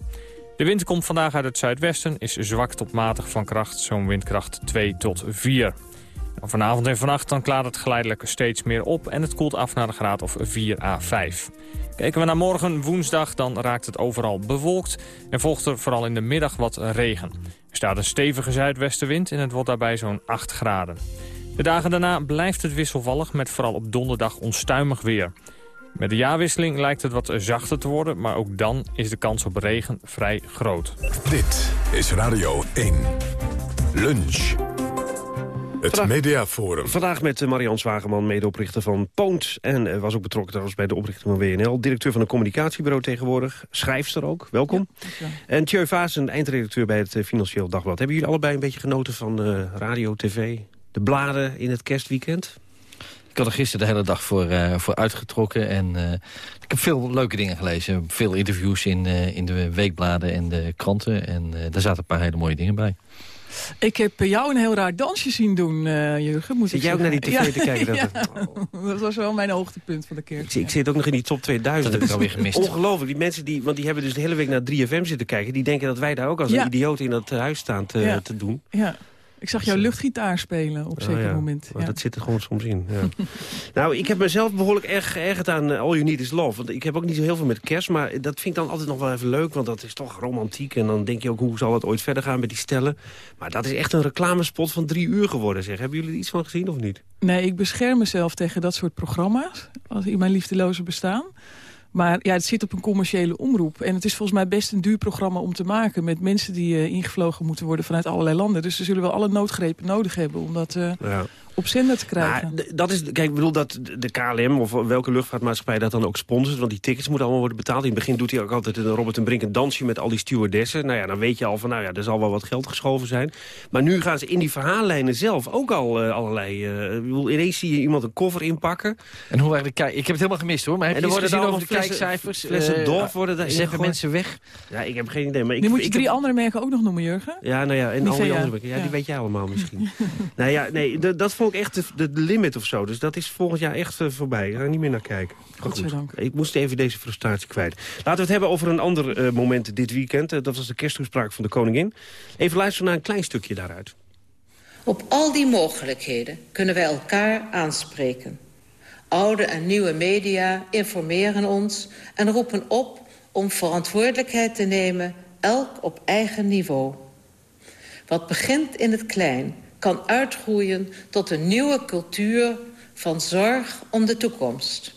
De wind komt vandaag uit het zuidwesten, is zwak tot matig van kracht, zo'n windkracht 2 tot 4. Vanavond en vannacht dan klaart het geleidelijk steeds meer op en het koelt af naar de graad of 4 à 5. Kijken we naar morgen woensdag, dan raakt het overal bewolkt en volgt er vooral in de middag wat regen. Er staat een stevige zuidwestenwind en het wordt daarbij zo'n 8 graden. De dagen daarna blijft het wisselvallig met vooral op donderdag onstuimig weer. Met de jaarwisseling lijkt het wat zachter te worden, maar ook dan is de kans op regen vrij groot. Dit is Radio 1. Lunch. Het Vandaag- Mediaforum. Vandaag met eh, Marian Zwageman, medeoprichter van Poont. En eh, was ook betrokken trouwens bij de oprichting van WNL. Directeur van een communicatiebureau tegenwoordig. Schrijfster ook, welkom. en Tjeu Vaassen, eindredacteur bij het eh, Financieel Dagblad. Hebben jullie allebei een beetje genoten van radio, tv, de bladen in het kerstweekend? Ik had er gisteren de hele dag voor, eh, voor uitgetrokken. En eh, ik heb veel leuke dingen gelezen. Veel interviews in, eh, in de weekbladen en de kranten. En eh, daar zaten een paar hele mooie dingen bij. Ik heb jou een heel raar dansje zien doen, eh, Jurgen. Moet Zit ik jij ook naar die tv te [LAUGHS] kijken? Dat- Ja, [LAUGHS] dat was wel mijn hoogtepunt van de kerst. Ik, zit- ik zit ook nog in die top 2000. Dat heb ik alweer gemist. Ongelooflijk. Die mensen die, want die hebben dus de hele week naar 3FM zitten kijken. Die denken dat wij daar ook als Ja. een idioot in dat huis staan te, Ja. te doen. Ja. Ik zag jouw luchtgitaar spelen op een Oh zeker ja, moment. maar Ja. Dat zit er gewoon soms in. Ja. [LAUGHS] nou, ik heb mezelf behoorlijk erg geërgerd aan eh, All You Need Is Love. Want ik heb ook niet zo heel veel met kerst. Maar dat vind ik dan altijd nog wel even leuk. Want dat is toch romantiek. En dan denk je ook, hoe zal het ooit verder gaan met die stellen? Maar dat is echt een reclamespot van drie uur geworden. Zeg. Hebben jullie er iets van gezien of niet? Nee, ik bescherm mezelf tegen dat soort programma's. Als in mijn liefdeloze bestaan. Maar ja, het zit op een commerciële omroep. En het is volgens mij best een duur programma om te maken... met mensen die eh, ingevlogen moeten worden vanuit allerlei landen. Dus ze zullen wel alle noodgrepen nodig hebben om dat, eh, Ja. Op zender te krijgen. Maar dat is, kijk, ik bedoel dat de KLM of welke luchtvaartmaatschappij dat dan ook sponsort. Want die tickets moeten allemaal worden betaald. In het begin doet hij ook altijd een Robert en Brink een dansje met al die stewardessen. Nou ja, dan weet je al van, nou ja, er zal wel wat geld geschoven zijn. Maar nu gaan ze in die verhaallijnen zelf ook al uh, allerlei... Uh, ik bedoel, ineens zie je iemand een koffer inpakken. En hoe waren de kijk? Ik heb het helemaal gemist hoor. Maar heb en je worden gezien over de kijkcijfers? Flessen uh, dorf worden daar Zeggen mensen weg? Ja, ik heb geen idee. Maar ik, nu moet je ik drie heb... andere merken ook nog noemen, Jurgen. Ja, nou ja, en al die andere merken. Ja, ja, die weet jij allemaal [LAUGHS] misschien. nou ja, nee, dat vond ik echt de, de, limit of zo. Dus dat is volgend jaar echt uh, voorbij. Ik ga er niet meer naar kijken. Godzijdank. Ik moest even deze frustratie kwijt. Laten we het hebben over een ander uh, moment dit weekend. Uh, dat was de kersttoespraak van de koningin. Even luisteren naar een klein stukje daaruit. Op al die mogelijkheden kunnen wij elkaar aanspreken. Oude en nieuwe media informeren ons en roepen op om verantwoordelijkheid te nemen, elk op eigen niveau. Wat begint in het klein, kan uitgroeien tot een nieuwe cultuur van zorg om de toekomst.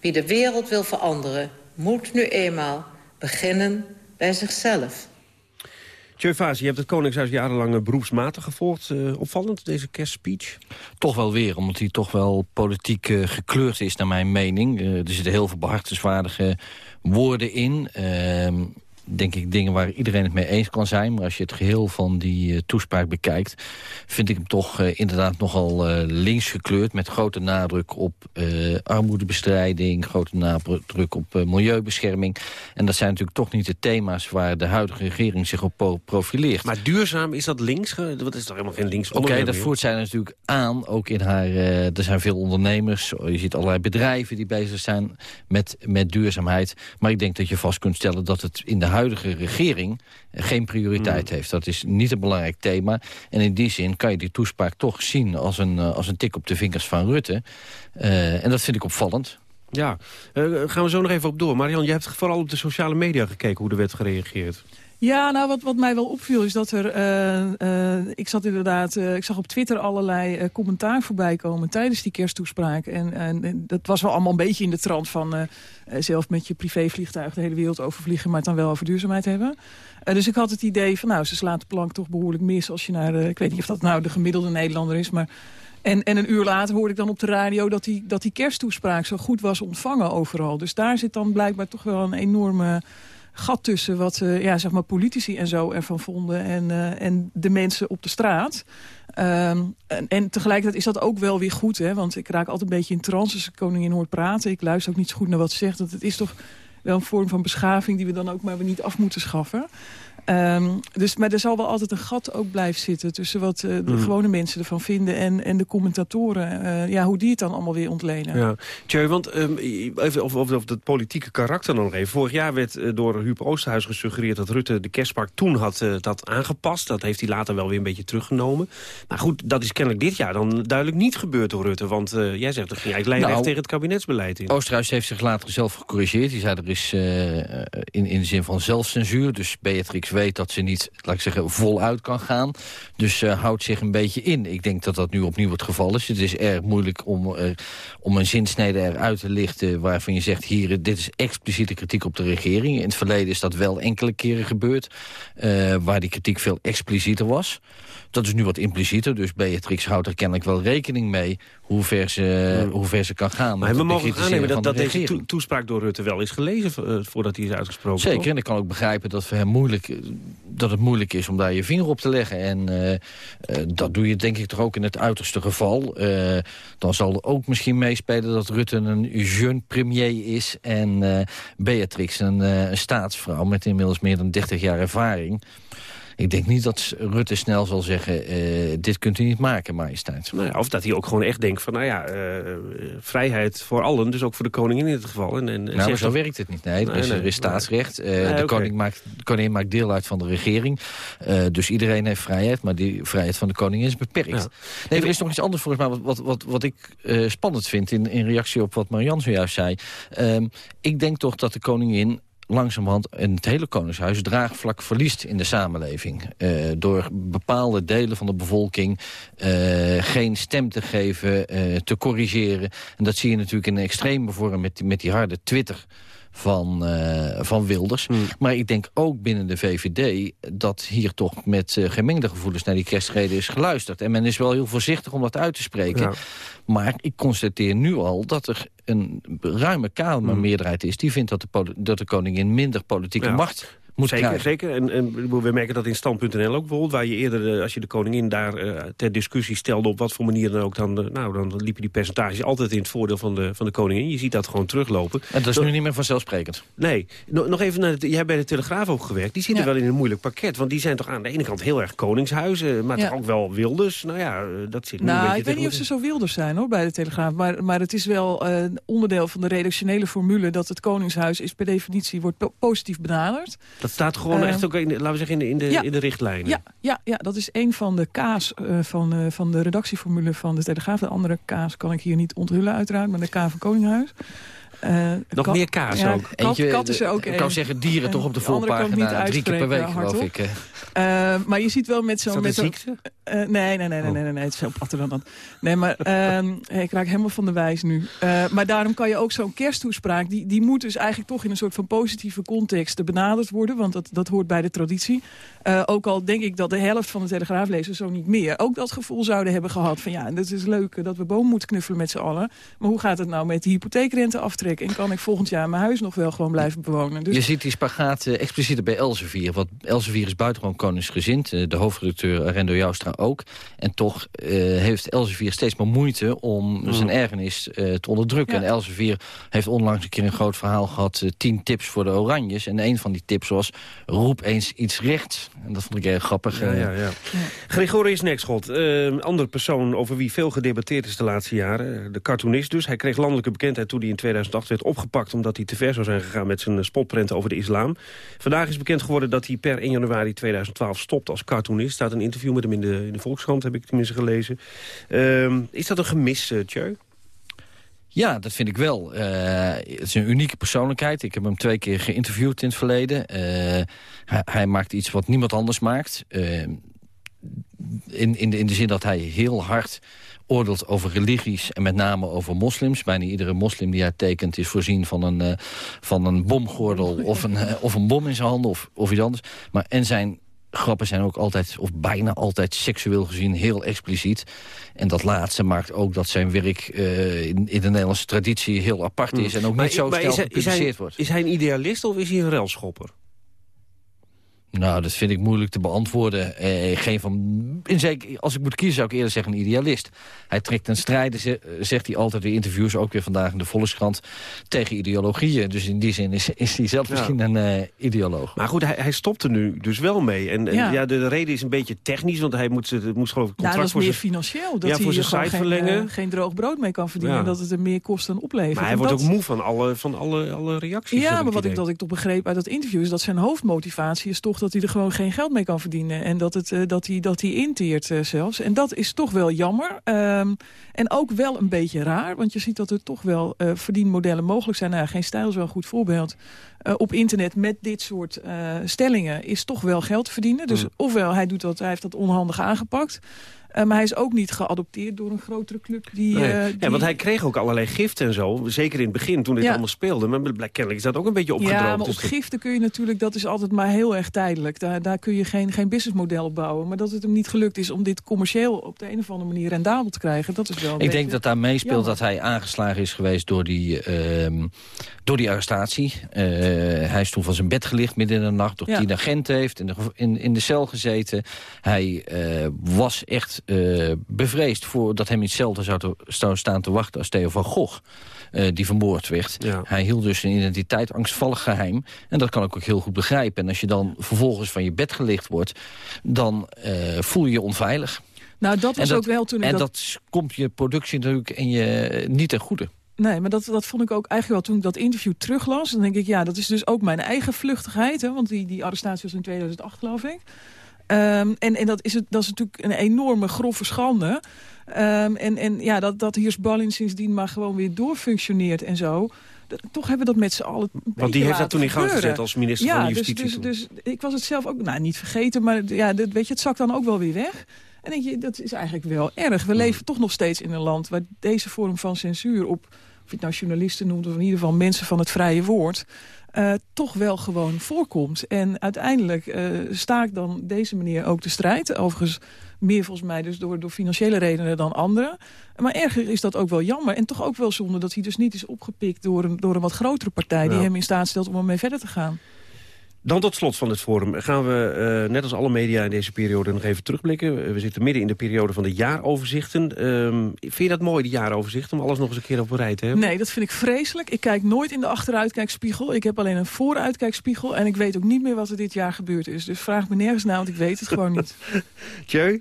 Wie de wereld wil veranderen, moet nu eenmaal beginnen bij zichzelf. Tjeu Vaas, je hebt het Koningshuis jarenlang beroepsmatig gevolgd. Uh, opvallend, deze kerstspeech? Toch wel weer, omdat hij toch wel politiek uh, gekleurd is, naar mijn mening. Uh, er zitten heel veel behartenswaardige woorden in. Denk ik dingen waar iedereen het mee eens kan zijn. Maar als je het geheel van die uh, toespraak bekijkt... vind ik hem toch uh, inderdaad nogal uh, links gekleurd... met grote nadruk op armoedebestrijding... grote nadruk op milieubescherming. En dat zijn natuurlijk toch niet de thema's... waar de huidige regering zich op profileert. Maar duurzaam, is dat links? Dat is toch helemaal geen links Oké, okay, dat voert zij natuurlijk aan. Ook in haar... er zijn veel ondernemers. Je ziet allerlei bedrijven die bezig zijn met, met duurzaamheid. Maar ik denk dat je vast kunt stellen dat het in de huidige regering geen prioriteit heeft. Dat is niet een belangrijk thema. En in die zin kan je die toespraak toch zien als een, als een tik op de vingers van Rutte. Uh, en dat vind ik opvallend. Ja, uh, gaan we zo nog even op door. Marian, je hebt vooral op de sociale media gekeken hoe er werd gereageerd. Ja, nou wat, wat mij wel opviel is dat er... Uh, uh, ik zat inderdaad... Uh, ik zag op Twitter allerlei commentaar voorbij komen tijdens die kersttoespraak. En, en, dat was wel allemaal een beetje in de trant van... zelf met je privévliegtuig de hele wereld overvliegen... maar het dan wel over duurzaamheid hebben. dus ik had het idee van... nou, ze slaat de plank toch behoorlijk mis als je naar... ik weet niet of dat nou de gemiddelde Nederlander is, maar... En, en een uur later hoorde ik dan op de radio dat die, dat die kersttoespraak zo goed was ontvangen overal. Dus daar zit dan blijkbaar toch wel een enorme gat tussen wat uh, ja, zeg maar politici en zo ervan vonden en, uh, en de mensen op de straat. Um, en, en, tegelijkertijd is dat ook wel weer goed, hè, want ik raak altijd een beetje in trance als de koningin hoort praten. Ik luister ook niet zo goed naar wat ze zegt. Dat het is toch wel een vorm van beschaving die we dan ook maar weer niet af moeten schaffen. Um, dus, maar er zal wel altijd een gat ook blijven zitten... tussen wat uh, de mm. gewone mensen ervan vinden en, en de commentatoren. Uh, ja, hoe die het dan allemaal weer ontlenen. Ja. Tjeu, want um, even over, over het politieke karakter nog even. Vorig jaar werd uh, door Huub Oosterhuis gesuggereerd... dat Rutte de kerstpark toen had dat aangepast. Dat heeft hij later wel weer een beetje teruggenomen. Maar goed, dat is kennelijk dit jaar dan duidelijk niet gebeurd door Rutte. Want jij zegt, dat ging eigenlijk lijnrecht nou, tegen het kabinetsbeleid in. Oosterhuis heeft zich later zelf gecorrigeerd. Hij zei, er is in, in de zin van zelfcensuur. Dus Beatrix weet dat ze niet, laat ik zeggen, voluit kan gaan. Dus uh, houdt zich een beetje in. Ik denk dat dat nu opnieuw het geval is. Het is erg moeilijk om, om een zinsnede eruit te lichten... waarvan je zegt, hier, dit is expliciete kritiek op de regering. In het verleden is dat wel enkele keren gebeurd... Uh, waar die kritiek veel explicieter was. Dat is nu wat implicieter, dus Beatrix houdt er kennelijk wel rekening mee... hoe ver ze, hoe ver ze kan gaan. Maar we mogen aannemen dat, dat deze to toespraak door Rutte wel is gelezen... Uh, voordat hij is uitgesproken. Zeker, toch? en ik kan ook begrijpen dat, hem moeilijk, dat het moeilijk is om daar je vinger op te leggen. En uh, uh, dat doe je denk ik toch ook in het uiterste geval. dan zal er ook misschien meespelen dat Rutte een jeune premier is... en Beatrix een, een staatsvrouw met inmiddels meer dan 30 jaar ervaring... Ik denk niet dat Rutte snel zal zeggen... Uh, dit kunt u niet maken, majesteit. Nou ja, of dat hij ook gewoon echt denkt van... nou ja, uh, vrijheid voor allen, dus ook voor de koningin in dit geval. En, en, nou, zo werkt het niet. Nee, er is, nee, staatsrecht. Uh, nee, de, okay. koning maakt, de koningin maakt deel uit van de regering. dus iedereen heeft vrijheid, maar die vrijheid van de koningin is beperkt. Ja. Nee, er is nog iets anders volgens mij... wat, wat, wat, wat ik spannend vind in, in reactie op wat Marianne zojuist zei. Um, ik denk toch dat de koningin langzamerhand in het hele Koningshuis draagvlak verliest in de samenleving. Uh, door bepaalde delen van de bevolking uh, geen stem te geven, uh, te corrigeren. En dat zie je natuurlijk in een extreme vorm met die, met die harde Twitter van, eh, van Wilders. Hmm. Maar ik denk ook binnen de VVD dat hier toch met uh, gemengde gevoelens naar die kerstreden is geluisterd. En men is wel heel voorzichtig om dat uit te spreken. Ja. Maar ik constateer nu al dat er een ruime Kamermeerderheid is... die vindt dat de, dat de koningin minder politieke Ja. macht moet zeker, krijgen. zeker. En, en we merken dat in stand.nl ook bijvoorbeeld... waar je eerder, eh, als je de koningin daar eh, ter discussie stelde... op wat voor manier dan ook, dan, eh, nou, dan liepen die percentages altijd in het voordeel van de, van de koningin. Je ziet dat gewoon teruglopen. En dat is nu niet meer vanzelfsprekend. Nee. No- nog even naar het, jij hebt bij de Telegraaf ook gewerkt. Die zitten Ja. wel in een moeilijk pakket. Want die zijn toch aan de ene kant heel erg koningshuizen... maar Ja. toch ook wel wilders. Nou ja, dat zit nu een Nou, beetje ik weet niet of ze zo wilder zijn hoor, bij de Telegraaf. Maar, maar het is wel een onderdeel van de redactionele formule... dat het Koningshuis is per definitie wordt po- positief benaderd. Dat staat gewoon Eh, echt ook, in, laten we zeggen, in de, in de, ja. in de richtlijnen. Ja, ja, ja, dat is een van de K's eh, van, eh, van de redactieformule van de Telegraaf. De andere K's kan ik hier niet onthullen uiteraard, maar de K van Koninghuis. Eh, Nog meer ja, ook. Kat, Eentje, kat is er ook ik kan zeggen dieren En toch op de voorpagina. Drie keer per week, geloof ik. eh. Eh, maar je ziet wel met Is zo'n... dat met een zo'n- ziekte? Eh, nee, nee, nee, nee, nee, nee, nee, het is veel platter dan dat. Nee, maar ehm, [LAUGHS] ik raak helemaal van de wijs nu. Eh, maar daarom kan je ook zo'n kersttoespraak... Die, die moet dus eigenlijk toch in een soort van positieve context benaderd worden. Want dat, dat hoort bij de traditie. Eh, ook al denk ik dat de helft van de Telegraaflezers zo niet meer... ook dat gevoel zouden hebben gehad van... ja, het is leuk eh, dat we bomen moeten knuffelen met z'n allen. Maar hoe gaat het nou met de hypotheekrente En kan ik volgend jaar mijn huis nog wel gewoon blijven bewonen? Dus Je ziet die spagaat uh, expliciet bij Elsevier. Want Elsevier is buitengewoon koningsgezind. Uh, de hoofdredacteur Rendo Joustra ook. En toch uh, heeft Elsevier steeds maar moeite om mm. zijn ergernis uh, te onderdrukken. Ja. En Elsevier heeft onlangs een keer een groot verhaal gehad. Uh, tien tips voor de Oranjes. En een van die tips was, roep eens iets rechts. En dat vond ik erg grappig. Ja, ja, ja. ja. Gregorius Nekschot, een andere persoon over wie veel gedebatteerd is de laatste jaren. De cartoonist dus. Hij kreeg landelijke bekendheid toen hij in 2008 werd opgepakt... omdat hij te ver zou zijn gegaan met zijn spotprenten over de islam. Vandaag is bekend geworden dat hij per 1 januari 2012 stopt als cartoonist. staat een interview met hem in de, in de Volkskrant, heb ik tenminste gelezen. Uh, is dat een gemis, uh? Ja, dat vind ik wel. Uh, het is een unieke persoonlijkheid. Ik heb hem twee keer geïnterviewd in het verleden. Hij, maakt iets wat niemand anders maakt. Uh, in, in, de, in de zin dat hij heel hard oordeelt over religies en met name over moslims. Bijna iedere moslim die hij tekent is voorzien van een, uh, van een bomgordel [LAUGHS] of een, uh, of een bom in zijn handen of, of iets anders. Maar, en zijn grappen zijn ook altijd, of bijna altijd seksueel gezien, heel expliciet. En dat laatste maakt ook dat zijn werk uh, in, in, de Nederlandse traditie heel apart is... en ook maar, niet zo snel gepubliceerd wordt. Is hij een idealist of is hij een relschopper? Nou, dat vind ik moeilijk te beantwoorden. Eh, geen van, in zeker, als ik moet kiezen zou ik eerder zeggen een idealist. Hij trekt een strijden, zegt hij altijd in interviews... ook weer vandaag in de Volkskrant, tegen ideologieën. Dus in die zin is, is hij zelf ja. misschien een uh, ideoloog. Maar goed, hij, hij stopt er nu dus wel mee. En, en ja. ja. de, de reden is een beetje technisch, want hij moet, het moest geloof ik contract ja, dat is voor meer financieel. Dat ja, hij voor zijn site geen, verlengen. Uh, geen droog brood mee kan verdienen. Ja. En dat het er meer kosten oplevert. Maar hij en wordt dat... ook moe van alle, van alle, alle reacties. Ja, maar wat ik, dat ik toch begreep uit dat interview... is dat zijn hoofdmotivatie is toch dat hij er gewoon geen geld mee kan verdienen. En dat, het, uh, dat, hij, dat hij inteert uh, zelfs. En dat is toch wel jammer. Um, en ook wel een beetje raar. Want je ziet dat er toch wel uh, verdienmodellen mogelijk zijn. Nou, geen stijl is wel een goed voorbeeld. Op internet met dit soort stellingen is toch wel geld verdienen. Dus mm. ofwel hij, doet dat, hij heeft dat onhandig aangepakt... Uh, maar hij is ook niet geadopteerd door een grotere club. Die, nee. uh, die... Ja, want hij kreeg ook allerlei giften en zo. Zeker in het begin, toen dit ja. allemaal speelde. Maar kennelijk is dat ook een beetje opgedroogd. Ja, maar op giften kun je natuurlijk... dat is altijd maar heel erg tijdelijk. Daar, daar kun je geen, geen businessmodel op bouwen. Maar dat het hem niet gelukt is om dit commercieel... op de een of andere manier rendabel te krijgen, dat is wel Ik denk dat daar meespeelt dat hij aangeslagen is geweest... door die, uh, door die arrestatie. Uh, hij is toen van zijn bed gelicht midden in de nacht... door ja. tien agenten heeft in de, in, in de cel gezeten. Hij uh, was echt uh, bevreesd voor dat hem iets zelden zou, te, zou staan te wachten als Theo van Gogh. Uh, die vermoord werd. Ja. Hij hield dus zijn identiteit angstvallig geheim. En dat kan ik ook heel goed begrijpen. En als je dan vervolgens van je bed gelicht wordt... dan uh, voel je je onveilig. Nou, dat was dat, ook wel toen ik En dat... dat komt je productie natuurlijk en je niet ten goede. Nee, maar dat, dat vond ik ook eigenlijk wel toen ik dat interview teruglas. Dan denk ik, ja, dat is dus ook mijn eigen vluchtigheid. Hè, want die, die arrestatie was in 2008, geloof ik. Um, en en dat, is het, dat is natuurlijk een enorme grove schande. Um, en, en ja, dat, dat Hiers Ballin sindsdien maar gewoon weer doorfunctioneert en zo. Toch hebben we dat met z'n allen Want die heeft dat toen in gang gezet als minister ja, van Justitie. Dus, dus, dus ik was het zelf ook nou, niet vergeten, maar ja, dat, weet je, het zakt dan ook wel weer weg. En denk je, dat is eigenlijk wel erg. We leven toch nog steeds in een land waar deze vorm van censuur op of je het nou journalisten noemt... of in ieder geval mensen van het vrije woord... Uh, toch wel gewoon voorkomt. En uiteindelijk uh, sta ik dan deze meneer ook de strijd. Overigens meer volgens mij dus door, door financiële redenen dan anderen. Maar erger is dat ook wel jammer. En toch ook wel zonde dat hij dus niet is opgepikt door een, door een wat grotere partij... die hem in staat stelt om ermee verder te gaan. Dan tot slot van het forum gaan we, uh, net als alle media in deze periode, nog even terugblikken. We zitten midden in de periode van de jaaroverzichten. Um, vind je dat mooi, die jaaroverzichten, om alles nog eens een keer op een rij te hebben? Nee, dat vind ik vreselijk. Ik kijk nooit in de achteruitkijkspiegel. Ik heb alleen een vooruitkijkspiegel. En ik weet ook niet meer wat er dit jaar gebeurd is. Dus vraag me nergens naar, want ik weet het gewoon niet. [LAUGHS] Tjeu?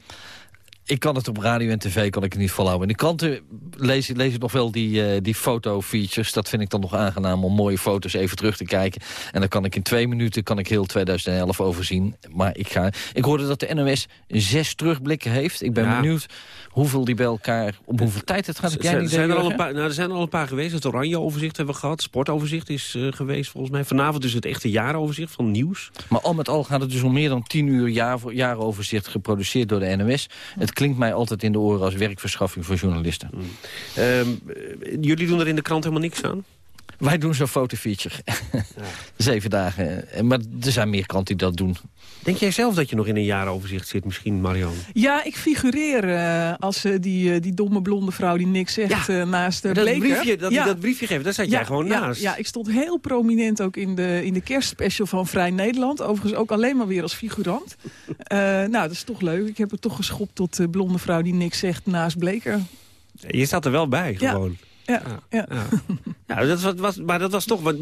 Ik kan het op radio en tv kan ik het niet volhouden. In de kranten lees, lees ik nog wel die, uh, die foto-features. Dat vind ik dan nog aangenaam om mooie foto's even terug te kijken. En dan kan ik in twee minuten kan ik heel 2011 overzien. Maar ik, ga, ik hoorde dat de NOS zes terugblikken heeft. Ik ben ja. benieuwd hoeveel die bij elkaar, op hoeveel tijd het gaat. Heb jij zijn, zijn er, al een paar, nou, er zijn er al een paar geweest. Het Oranje-overzicht hebben we gehad. Sportoverzicht is uh, geweest volgens mij. Vanavond is het echte jaaroverzicht van nieuws. Maar al met al gaat het dus om meer dan tien uur jaar, jaaroverzicht geproduceerd door de NOS. Het klinkt mij altijd in de oren als werkverschaffing voor journalisten. Um, jullie doen er in de krant helemaal niks aan? Wij doen zo'n fotofeature. Ja. Zeven dagen. Maar er zijn meer kranten die dat doen. Denk jij zelf dat je nog in een jaaroverzicht zit, misschien, Marion? Ja, ik figureer uh, als uh, die, uh, die domme blonde vrouw die niks zegt ja. naast de dat briefje, dat, ja. dat briefje geeft, daar zat jij gewoon naast. Ja, ik stond heel prominent ook in de, in de kerstspecial van Vrij Nederland. Overigens ook alleen maar weer als figurant. [LAUGHS] nou, dat is toch leuk. Ik heb het toch geschopt tot de blonde vrouw die niks zegt naast Bleker. Je zat er wel bij, gewoon. Ja, ja. [LAUGHS] ja. dat was, was, maar dat was toch, wat,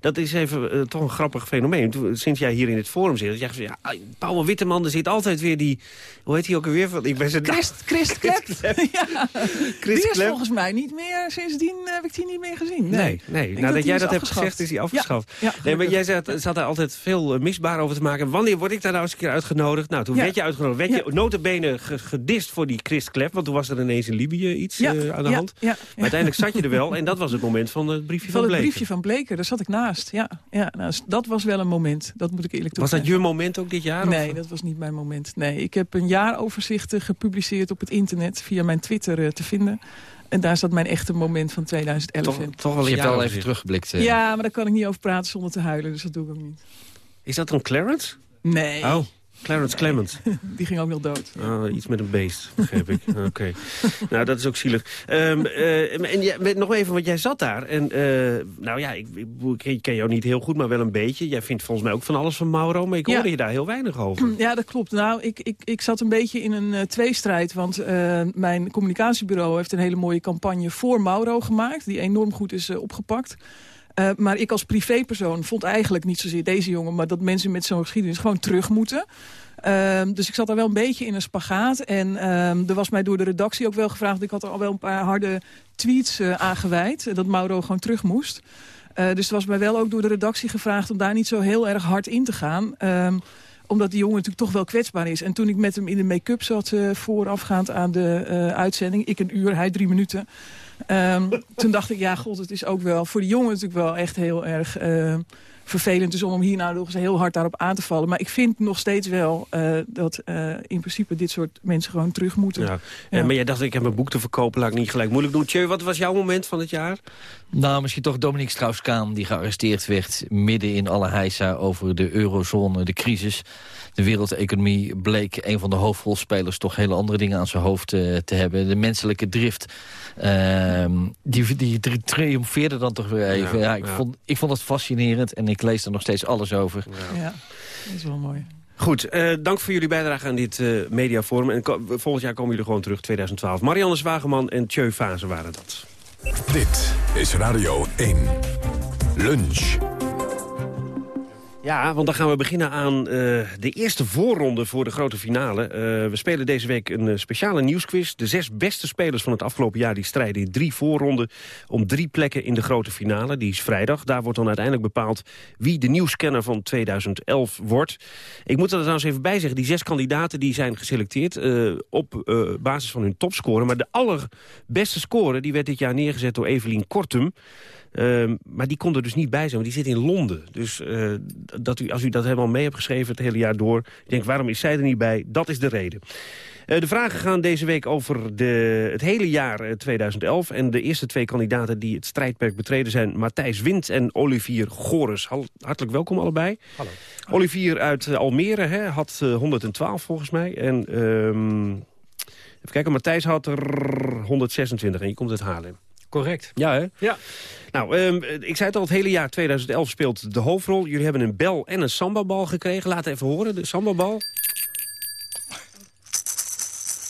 dat is even uh, toch een grappig fenomeen. Sinds jij hier in het forum zit, dat jij ja, Paul Witteman, er zit altijd weer die, hoe heet hij ook alweer? Ik ben zijn Christ, Christ [LAUGHS] Klep. ja. Christ die is Klep. volgens mij niet meer, sindsdien heb ik die niet meer gezien. Nee, nee. nee. nadat jij dat hebt gezegd is hij afgeschaft. Ja, ja, nee, maar jij zat, zat daar altijd veel misbaar over te maken. Wanneer word ik daar nou eens een keer uitgenodigd? Nou, toen werd je uitgenodigd. Werd je notabene gedist voor die Christ Klep, want toen was er ineens in Libië iets uh, aan de hand. Maar uiteindelijk zat je er wel. En dat was het moment van het briefje van, van Bleker. het briefje van Bleker, daar zat ik naast. Ja, ja nou, dat was wel een moment. Dat moet ik eerlijk toegeven. Was dat je moment ook dit jaar? Nee, of? dat was niet mijn moment. Nee, ik heb een jaaroverzicht gepubliceerd op het internet... via mijn Twitter uh, te vinden. En daar zat mijn echte moment van 2011 toch, in. Toch wel je hebt wel even teruggeblikt. Uh. Ja, maar daar kan ik niet over praten zonder te huilen. Dus dat doe ik ook niet. Is dat een Clarence? Nee. Oh. Clarence Clement. [LAUGHS] Die ging ook nog dood. Oh, iets met een beest, begrijp ik. [LAUGHS] Oké. Okay. nou, dat is ook zielig. Um, uh, en ja, nog even, want jij zat daar. En uh, nou ja, ik, ik, ik, ken jou niet heel goed, maar wel een beetje. Jij vindt volgens mij ook van alles van Mauro, maar ik hoorde ja. je daar heel weinig over. Ja, dat klopt. Nou, ik, ik, ik zat een beetje in een uh, tweestrijd. Want mijn communicatiebureau heeft een hele mooie campagne voor Mauro gemaakt. Die enorm goed is opgepakt. Uh, maar ik als privépersoon vond eigenlijk niet zozeer deze jongen... maar dat mensen met zo'n geschiedenis gewoon terug moeten. Uh, dus ik zat daar wel een beetje in een spagaat. En uh, er was mij door de redactie ook wel gevraagd... ik had er al wel een paar harde tweets uh, aangeweid... dat Mauro gewoon terug moest. dus het was mij wel ook door de redactie gevraagd... om daar niet zo heel erg hard in te gaan ehm, omdat die jongen natuurlijk toch wel kwetsbaar is. En toen ik met hem in de make-up zat voorafgaand aan de uitzending... ik een uur, hij drie minuten... Um, toen dacht ik, ja, god, het is ook wel voor de jongen natuurlijk wel echt heel erg uh, vervelend. Dus om hem hier nou nog eens heel hard daarop aan te vallen. Maar ik vind nog steeds wel uh, dat uh, in principe dit soort mensen gewoon terug moeten. Ja. ja. maar jij dacht, ik heb mijn boek te verkopen, laat ik niet gelijk moeilijk doen. Tjeu, wat was jouw moment van het jaar? Nou, misschien toch Dominique Strauss-Kaan, die gearresteerd werd... midden in alle heisa over de eurozone, de crisis de wereldeconomie bleek een van de hoofdrolspelers... toch hele andere dingen aan zijn hoofd uh, te hebben. De menselijke drift, uh, die, die, die triomfeerde dan toch weer even. Ja, ja ik, ja. Vond, ik vond het fascinerend en ik lees er nog steeds alles over. Ja, dat is wel mooi. Goed, uh, dank voor jullie bijdrage aan dit uh, mediaforum. En volgend jaar komen jullie gewoon terug, 2012. Marianne Zwageman en Tjeu Fase waren dat. Dit is Radio 1. Lunch. Ja, want dan gaan we beginnen aan uh, de eerste voorronde voor de grote finale. Uh, we spelen deze week een uh, speciale nieuwsquiz. De zes beste spelers van het afgelopen jaar die strijden in drie voorronden... om drie plekken in de grote finale. Die is vrijdag. Daar wordt dan uiteindelijk bepaald wie de nieuwscanner van 2011 wordt. Ik moet er trouwens even bij zeggen, die zes kandidaten die zijn geselecteerd... op basis van hun topscore. Maar de allerbeste score die werd dit jaar neergezet door Evelien Kortum... Uh, maar die kon er dus niet bij zijn, want die zit in Londen. Dus uh, dat u, als u dat helemaal mee hebt geschreven het hele jaar door... ik denk, waarom is zij er niet bij? Dat is de reden. Eh, de vragen gaan deze week over de, het hele jaar eh, 2011. En de eerste twee kandidaten die het strijdperk betreden zijn... Matthijs Wind en Olivier Gores. Hartelijk welkom allebei. Hallo. Olivier uit eh, Almere hè, had eh, 112 volgens mij. En ehm, even kijken, Matthijs had er 126 en je komt uit Haarlem. Correct. Ja, hè? Ja. Nou, ehm, ik zei het al, het hele jaar 2011 speelt de hoofdrol. Jullie hebben een bel en een sambabal gekregen. Laat even horen, de sambabal.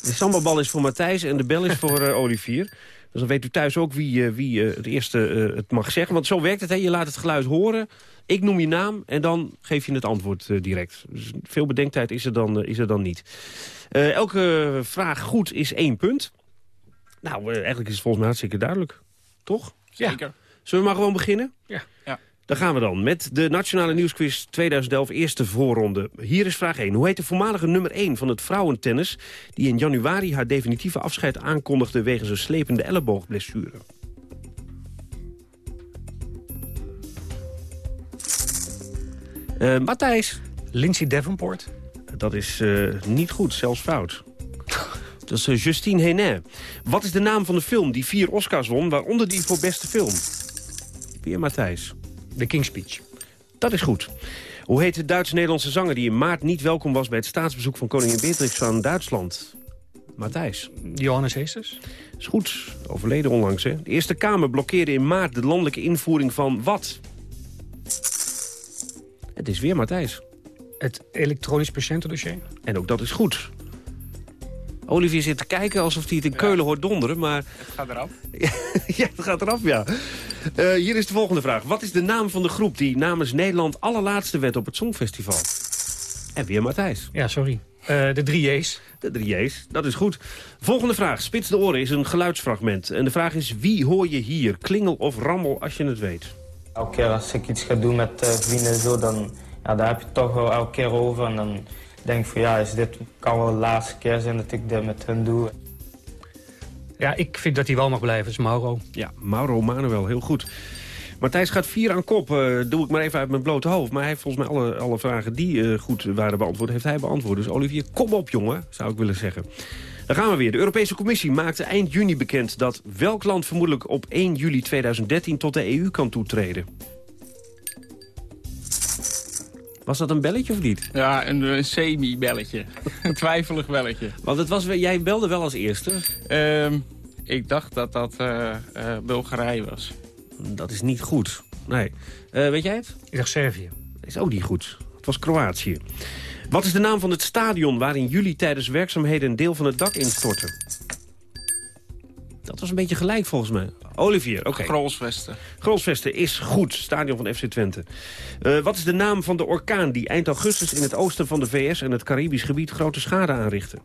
De sambabal is voor Matthijs en de bel is voor eh, Olivier. Dus dan weet u thuis ook wie, eh, wie eh, het eerste het mag zeggen. Want zo werkt het, hè? je laat het geluid horen. Ik noem je naam en dan geef je het antwoord direct. Dus veel bedenktijd is er dan, is er dan niet. Elke vraag goed is één punt. Nou, eigenlijk is het volgens mij hartstikke duidelijk. Toch? Zeker. Zullen we maar gewoon beginnen? Ja. ja. Daar gaan we dan met de Nationale Nieuwsquiz 2011 eerste voorronde. Hier is vraag 1. Hoe heet de voormalige nummer 1 van het vrouwentennis... die in januari haar definitieve afscheid aankondigde... wegens een slepende elleboogblessure? Eh Matthijs. Lindsay Davenport. Dat is eh, niet goed, zelfs fout. Dat is eh, Justine Henin. Wat is de naam van de film die vier Oscars won... waaronder die voor beste film? Weer Matthijs. The King's Speech. Dat is goed. Hoe heet de Duits-Nederlandse zanger die in maart niet welkom was... bij het staatsbezoek van koningin Beatrix van Duitsland? Matthijs. Johannes Heesters. Is goed. Overleden onlangs, hè? De Eerste Kamer blokkeerde in maart de landelijke invoering van wat? Het is weer Matthijs. Het elektronisch patiëntendossier. En ook dat is goed. Olivier zit te kijken alsof hij het in Keulen hoort donderen, maar... [LAUGHS] Het gaat eraf. [LAUGHS] ja, het gaat eraf, ja. Eh, hier is de volgende vraag. Wat is de naam van de groep die namens Nederland allerlaatste werd op het Songfestival? En weer Matthijs. Ja, sorry. Eh, de drie J's. De drie J's, dat is goed. Volgende vraag. Spits de oren is een geluidsfragment. En de vraag is, wie hoor je hier? Klingel of rammel, als je het weet? Elke keer als ik iets ga doen met eh, vrienden en zo, dan ja, daar heb je het toch wel elke keer over. En dan denk van ja, is dit kan wel de laatste keer zijn dat ik dit met hun doe. Ja, ik vind dat hij wel mag blijven. Is Mauro. Ja, Mauro Manuel, heel goed. Matthijs gaat vier aan kop, eh, doe ik maar even uit mijn blote hoofd. Maar hij heeft volgens mij alle, alle vragen die eh, goed waren beantwoord, heeft hij beantwoord. Dus Olivier, kom op jongen, zou ik willen zeggen. Dan gaan we weer. De Europese Commissie maakte eind juni bekend dat welk land vermoedelijk op 1 juli 2013 tot de EU kan toetreden. Was dat een belletje of niet? Ja, een, een semi-belletje. [LAUGHS] een twijfelig belletje. Want het was, jij belde wel als eerste. Ehm, ik dacht dat dat eh, eh, Bulgarije was. Dat is niet goed. Nee. Eh, weet jij het? Ik dacht Servië. Is ook niet goed. Het was Kroatië. Wat is de naam van het stadion waar in juli tijdens werkzaamheden een deel van het dak instortte? Dat was een beetje gelijk volgens mij. Olivier, oké. Grolsvesten. Grolsvesten is goed. Stadion van FC Twente. Eh, wat is de naam van de orkaan die eind augustus in het oosten van de VS en het Caribisch gebied grote schade aanrichtte?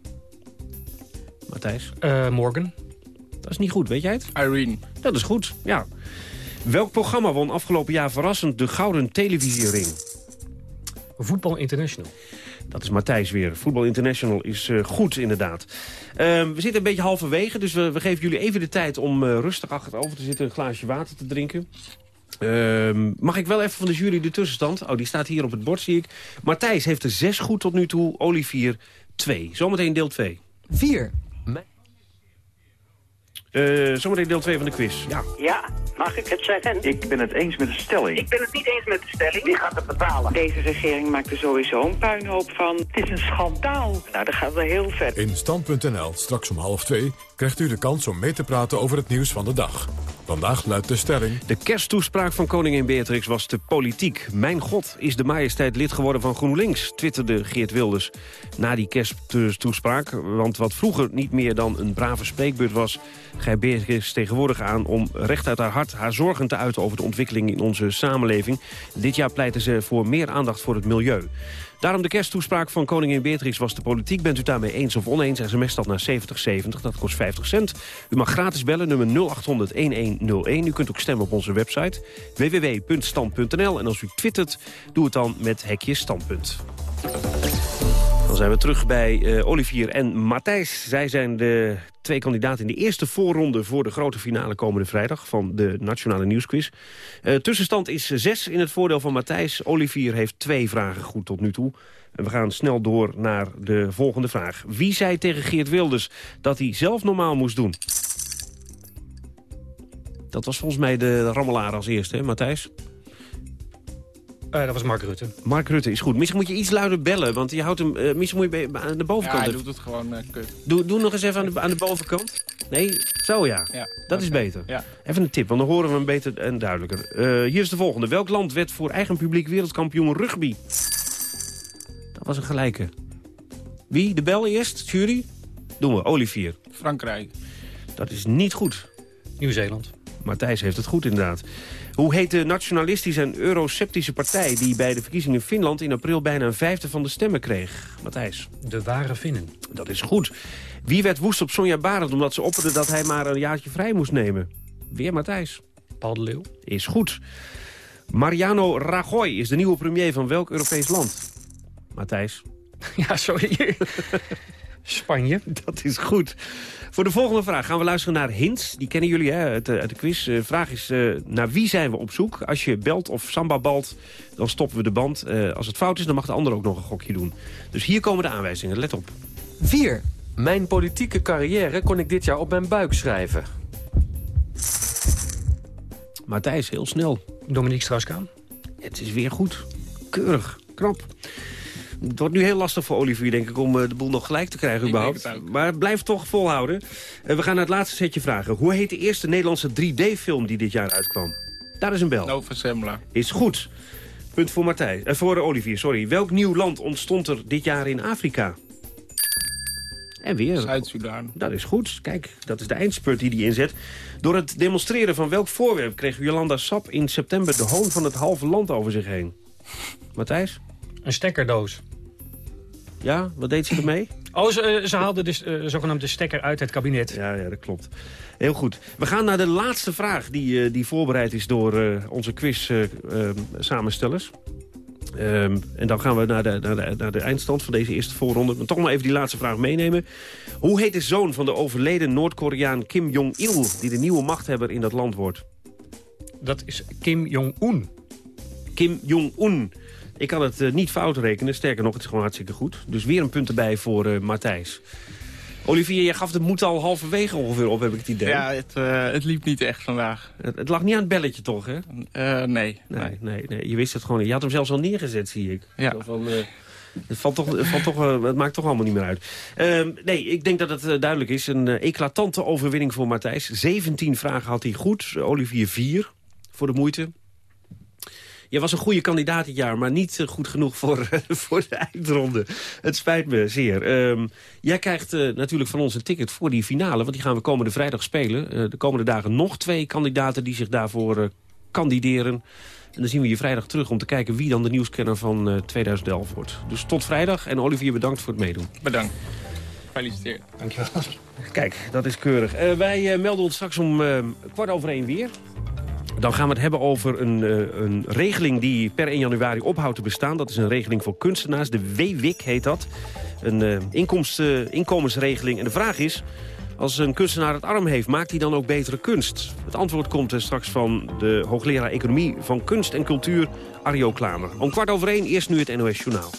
Matthijs? Eh, Morgan. Dat is niet goed, weet jij het? Irene. Dat is goed, ja. Welk programma won afgelopen jaar verrassend de Gouden Televisiering? Voetbal International. Dat is Matthijs weer. Voetbal International is eh, goed, inderdaad. Ehm, we zitten een beetje halverwege, dus we, we geven jullie even de tijd... om eh, rustig achterover te zitten, een glaasje water te drinken. Ehm, mag ik wel even van de jury de tussenstand? Oh, die staat hier op het bord, zie ik. Matthijs heeft er zes goed tot nu toe, Olivier twee. Zometeen deel 2. Vier. Eh zometeen deel 2 van de quiz. Ja. Ja, mag ik het zeggen? Ik ben het eens met de stelling. Ik ben het niet eens met de stelling. Wie gaat het betalen? Deze regering maakt er sowieso een puinhoop van. Het is een schandaal. Nou, dat gaat wel heel ver. In Stand.nl, straks om half twee, krijgt u de kans om mee te praten over het nieuws van de dag. Vandaag luidt de stelling... De kersttoespraak van koningin Beatrix was te politiek. Mijn god, is de majesteit lid geworden van GroenLinks, twitterde Geert Wilders. Na die kersttoespraak, want wat vroeger niet meer dan een brave spreekbeurt was... grijpt Beatrix tegenwoordig aan om recht uit haar hart haar zorgen te uiten... over de ontwikkeling in onze samenleving. Dit jaar pleiten ze voor meer aandacht voor het milieu. Daarom de kersttoespraak van koningin Beatrix was de politiek. Bent u daarmee eens of oneens? SMS dat naar 7070, dat kost 50 cent. U mag gratis bellen, nummer 0800-1101. U kunt ook stemmen op onze website www.stand.nl. En als u twittert, doe het dan met hekje standpunt. Dan zijn we terug bij eh, Olivier en Matthijs. Zij zijn de twee kandidaten in de eerste voorronde... voor de grote finale komende vrijdag van de Nationale Nieuwsquiz. Eh, tussenstand is zes in het voordeel van Matthijs. Olivier heeft twee vragen goed tot nu toe. En we gaan snel door naar de volgende vraag. Wie zei tegen Geert Wilders dat hij zelf normaal moest doen? Dat was volgens mij de rammelaar als eerste, hè, Matthijs? Uh, dat was Mark Rutte. Mark Rutte is goed. Misschien moet je iets luider bellen, want je houdt hem... Uh, misschien moet je aan de bovenkant... Ja, hij doet het gewoon uh, kut. Doe, doe nog eens even aan de, aan de bovenkant. Nee, zo ja. ja dat okay. is beter. Ja. Even een tip, want dan horen we hem beter en duidelijker. hier is de volgende. Welk land werd voor eigen publiek wereldkampioen rugby? Dat was een gelijke. Wie? De bel eerst? Jury? Doen we. Olivier. Frankrijk. Dat is niet goed. Nieuw-Zeeland. Matthijs heeft het goed inderdaad. Hoe heet de nationalistische en euroceptische partij... die bij de verkiezingen in Finland in april bijna een vijfde van de stemmen kreeg? Matthijs. De ware Finnen. Dat is goed. Wie werd woest op Sonja Barend omdat ze opperde dat hij maar een jaartje vrij moest nemen? Weer Matthijs. Paul de Leeuw. Is goed. Mariano Rajoy is de nieuwe premier van welk Europees land? Matthijs. [LAUGHS] Ja, sorry. [LAUGHS] Spanje. [LAUGHS] Dat is goed. Voor de volgende vraag gaan we luisteren naar hints. Die kennen jullie hè, uit, de, uit de quiz. De vraag is, uh, naar wie zijn we op zoek? Als je belt of samba balt, dan stoppen we de band. Uh, als het fout is, dan mag de ander ook nog een gokje doen. Dus hier komen de aanwijzingen. Let op. 4. Mijn politieke carrière kon ik dit jaar op mijn buik schrijven. Matthijs, heel snel. Dominique Strauss-Kaan. Het is weer goed. Keurig. Knap. Het wordt nu heel lastig voor Olivier, denk ik, om uh, de boel nog gelijk te krijgen überhaupt. Maar blijf toch volhouden. Uh, we gaan naar het laatste setje vragen. Hoe heet de eerste Nederlandse 3D-film die dit jaar uitkwam? Daar is een bel. Nova Sembla. Is goed. Punt voor, Martijn, uh, voor Olivier. Sorry. Welk nieuw land ontstond er dit jaar in Afrika? En weer. Zuid-Soedan. Dat is goed. Kijk, dat is de eindspurt die hij inzet. Door het demonstreren van welk voorwerp kreeg Jolanda Sap in september de hoon van het halve land over zich heen? Matthijs? Een stekkerdoos. Ja, wat deed ze ermee? Oh, ze, ze haalde de uh, zogenaamde stekker uit het kabinet. Ja, ja, dat klopt. Heel goed. We gaan naar de laatste vraag die, uh, die voorbereid is door uh, onze quiz-samenstellers. Um, en dan gaan we naar de, naar, de, naar de eindstand van deze eerste voorronde. Maar toch maar even die laatste vraag meenemen. Hoe heet de zoon van de overleden Noord-Koreaan Kim Jong-il... die de nieuwe machthebber in dat land wordt? Dat is Kim Jong-un. Kim Jong-un. Ik kan het uh, niet fout rekenen. Sterker nog, het is gewoon hartstikke goed. Dus weer een punt erbij voor uh, Matthijs. Olivier, jij gaf de moed al halverwege ongeveer op, heb ik het idee. Ja, het, uh, het liep niet echt vandaag. Het, het, lag niet aan het belletje toch, hè? nee, nee. Nee, nee, nee. Je wist het gewoon niet. Je had hem zelfs al neergezet, zie ik. Ja. Van, het, valt toch, het, valt toch, het maakt toch allemaal niet meer uit. Uh, nee, ik denk dat het uh, duidelijk is. Een uh, eclatante overwinning voor Matthijs. 17 vragen had hij goed. Olivier 4 voor de moeite. Je was een goede kandidaat dit jaar, maar niet goed genoeg voor, [LAUGHS] voor de eindronde. Het spijt me zeer. Um, jij krijgt uh, natuurlijk van ons een ticket voor die finale, want die gaan we komende vrijdag spelen. Uh, de komende dagen nog twee kandidaten die zich daarvoor uh, kandideren. En dan zien we je vrijdag terug om te kijken wie dan de nieuwskenner van 2011 wordt. Dus tot vrijdag en Olivier bedankt voor het meedoen. Bedankt. Gefeliciteerd. Dankjewel. Kijk, dat is keurig. wij melden ons straks om kwart over één weer. Dan gaan we het hebben over een, uh, een regeling die per 1 januari ophoudt te bestaan. Dat is een regeling voor kunstenaars. De WWIC heet dat. Een uh, inkomensregeling. En de vraag is, als een kunstenaar het arm heeft, maakt hij dan ook betere kunst? Het antwoord komt straks van de hoogleraar Economie van Kunst en Cultuur, Arjo Klamer. Om kwart over één, eerst nu het NOS Journaal.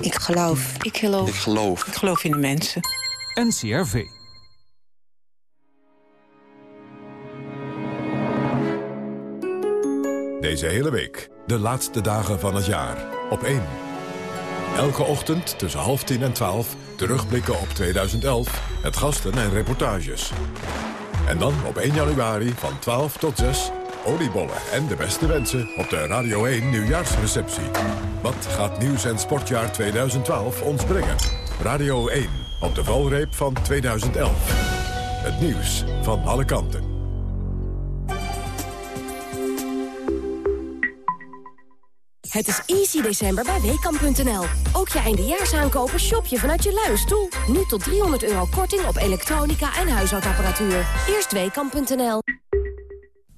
Ik geloof. Ik geloof. Ik geloof. Ik geloof in de mensen. NCRV. Deze hele week, de laatste dagen van het jaar, op 1. Elke ochtend tussen half tien en twaalf terugblikken op 2011, het gasten en reportages. En dan op 1 januari van 12 tot 6 oliebollen en de beste wensen op de Radio 1 nieuwjaarsreceptie. Wat gaat nieuws- en sportjaar 2012 ons brengen? Radio 1 op de valreep van 2011. Het nieuws van alle kanten. Het is easy december bij Weekamp.nl. Ook je eindejaarsaankopen shop je vanuit je luie. Nu tot 300 euro korting op elektronica en huishoudapparatuur. Eerst Weekamp.nl.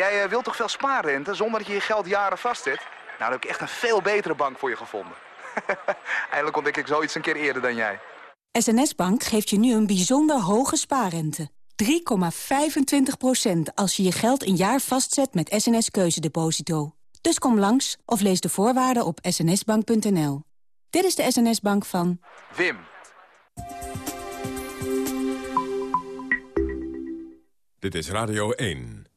jij eh, wilt toch veel spaarrente zonder dat je je geld jaren vastzet? Nou, dan heb ik echt een veel betere bank voor je gevonden. [LAUGHS] Eindelijk ontdek ik zoiets een keer eerder dan jij. SNS Bank geeft je nu een bijzonder hoge spaarrente. 3,25% als je je geld een jaar vastzet met SNS Keuzedeposito. Dus kom langs of lees de voorwaarden op snsbank.nl. Dit is de SNS Bank van... Wim. Dit is Radio 1.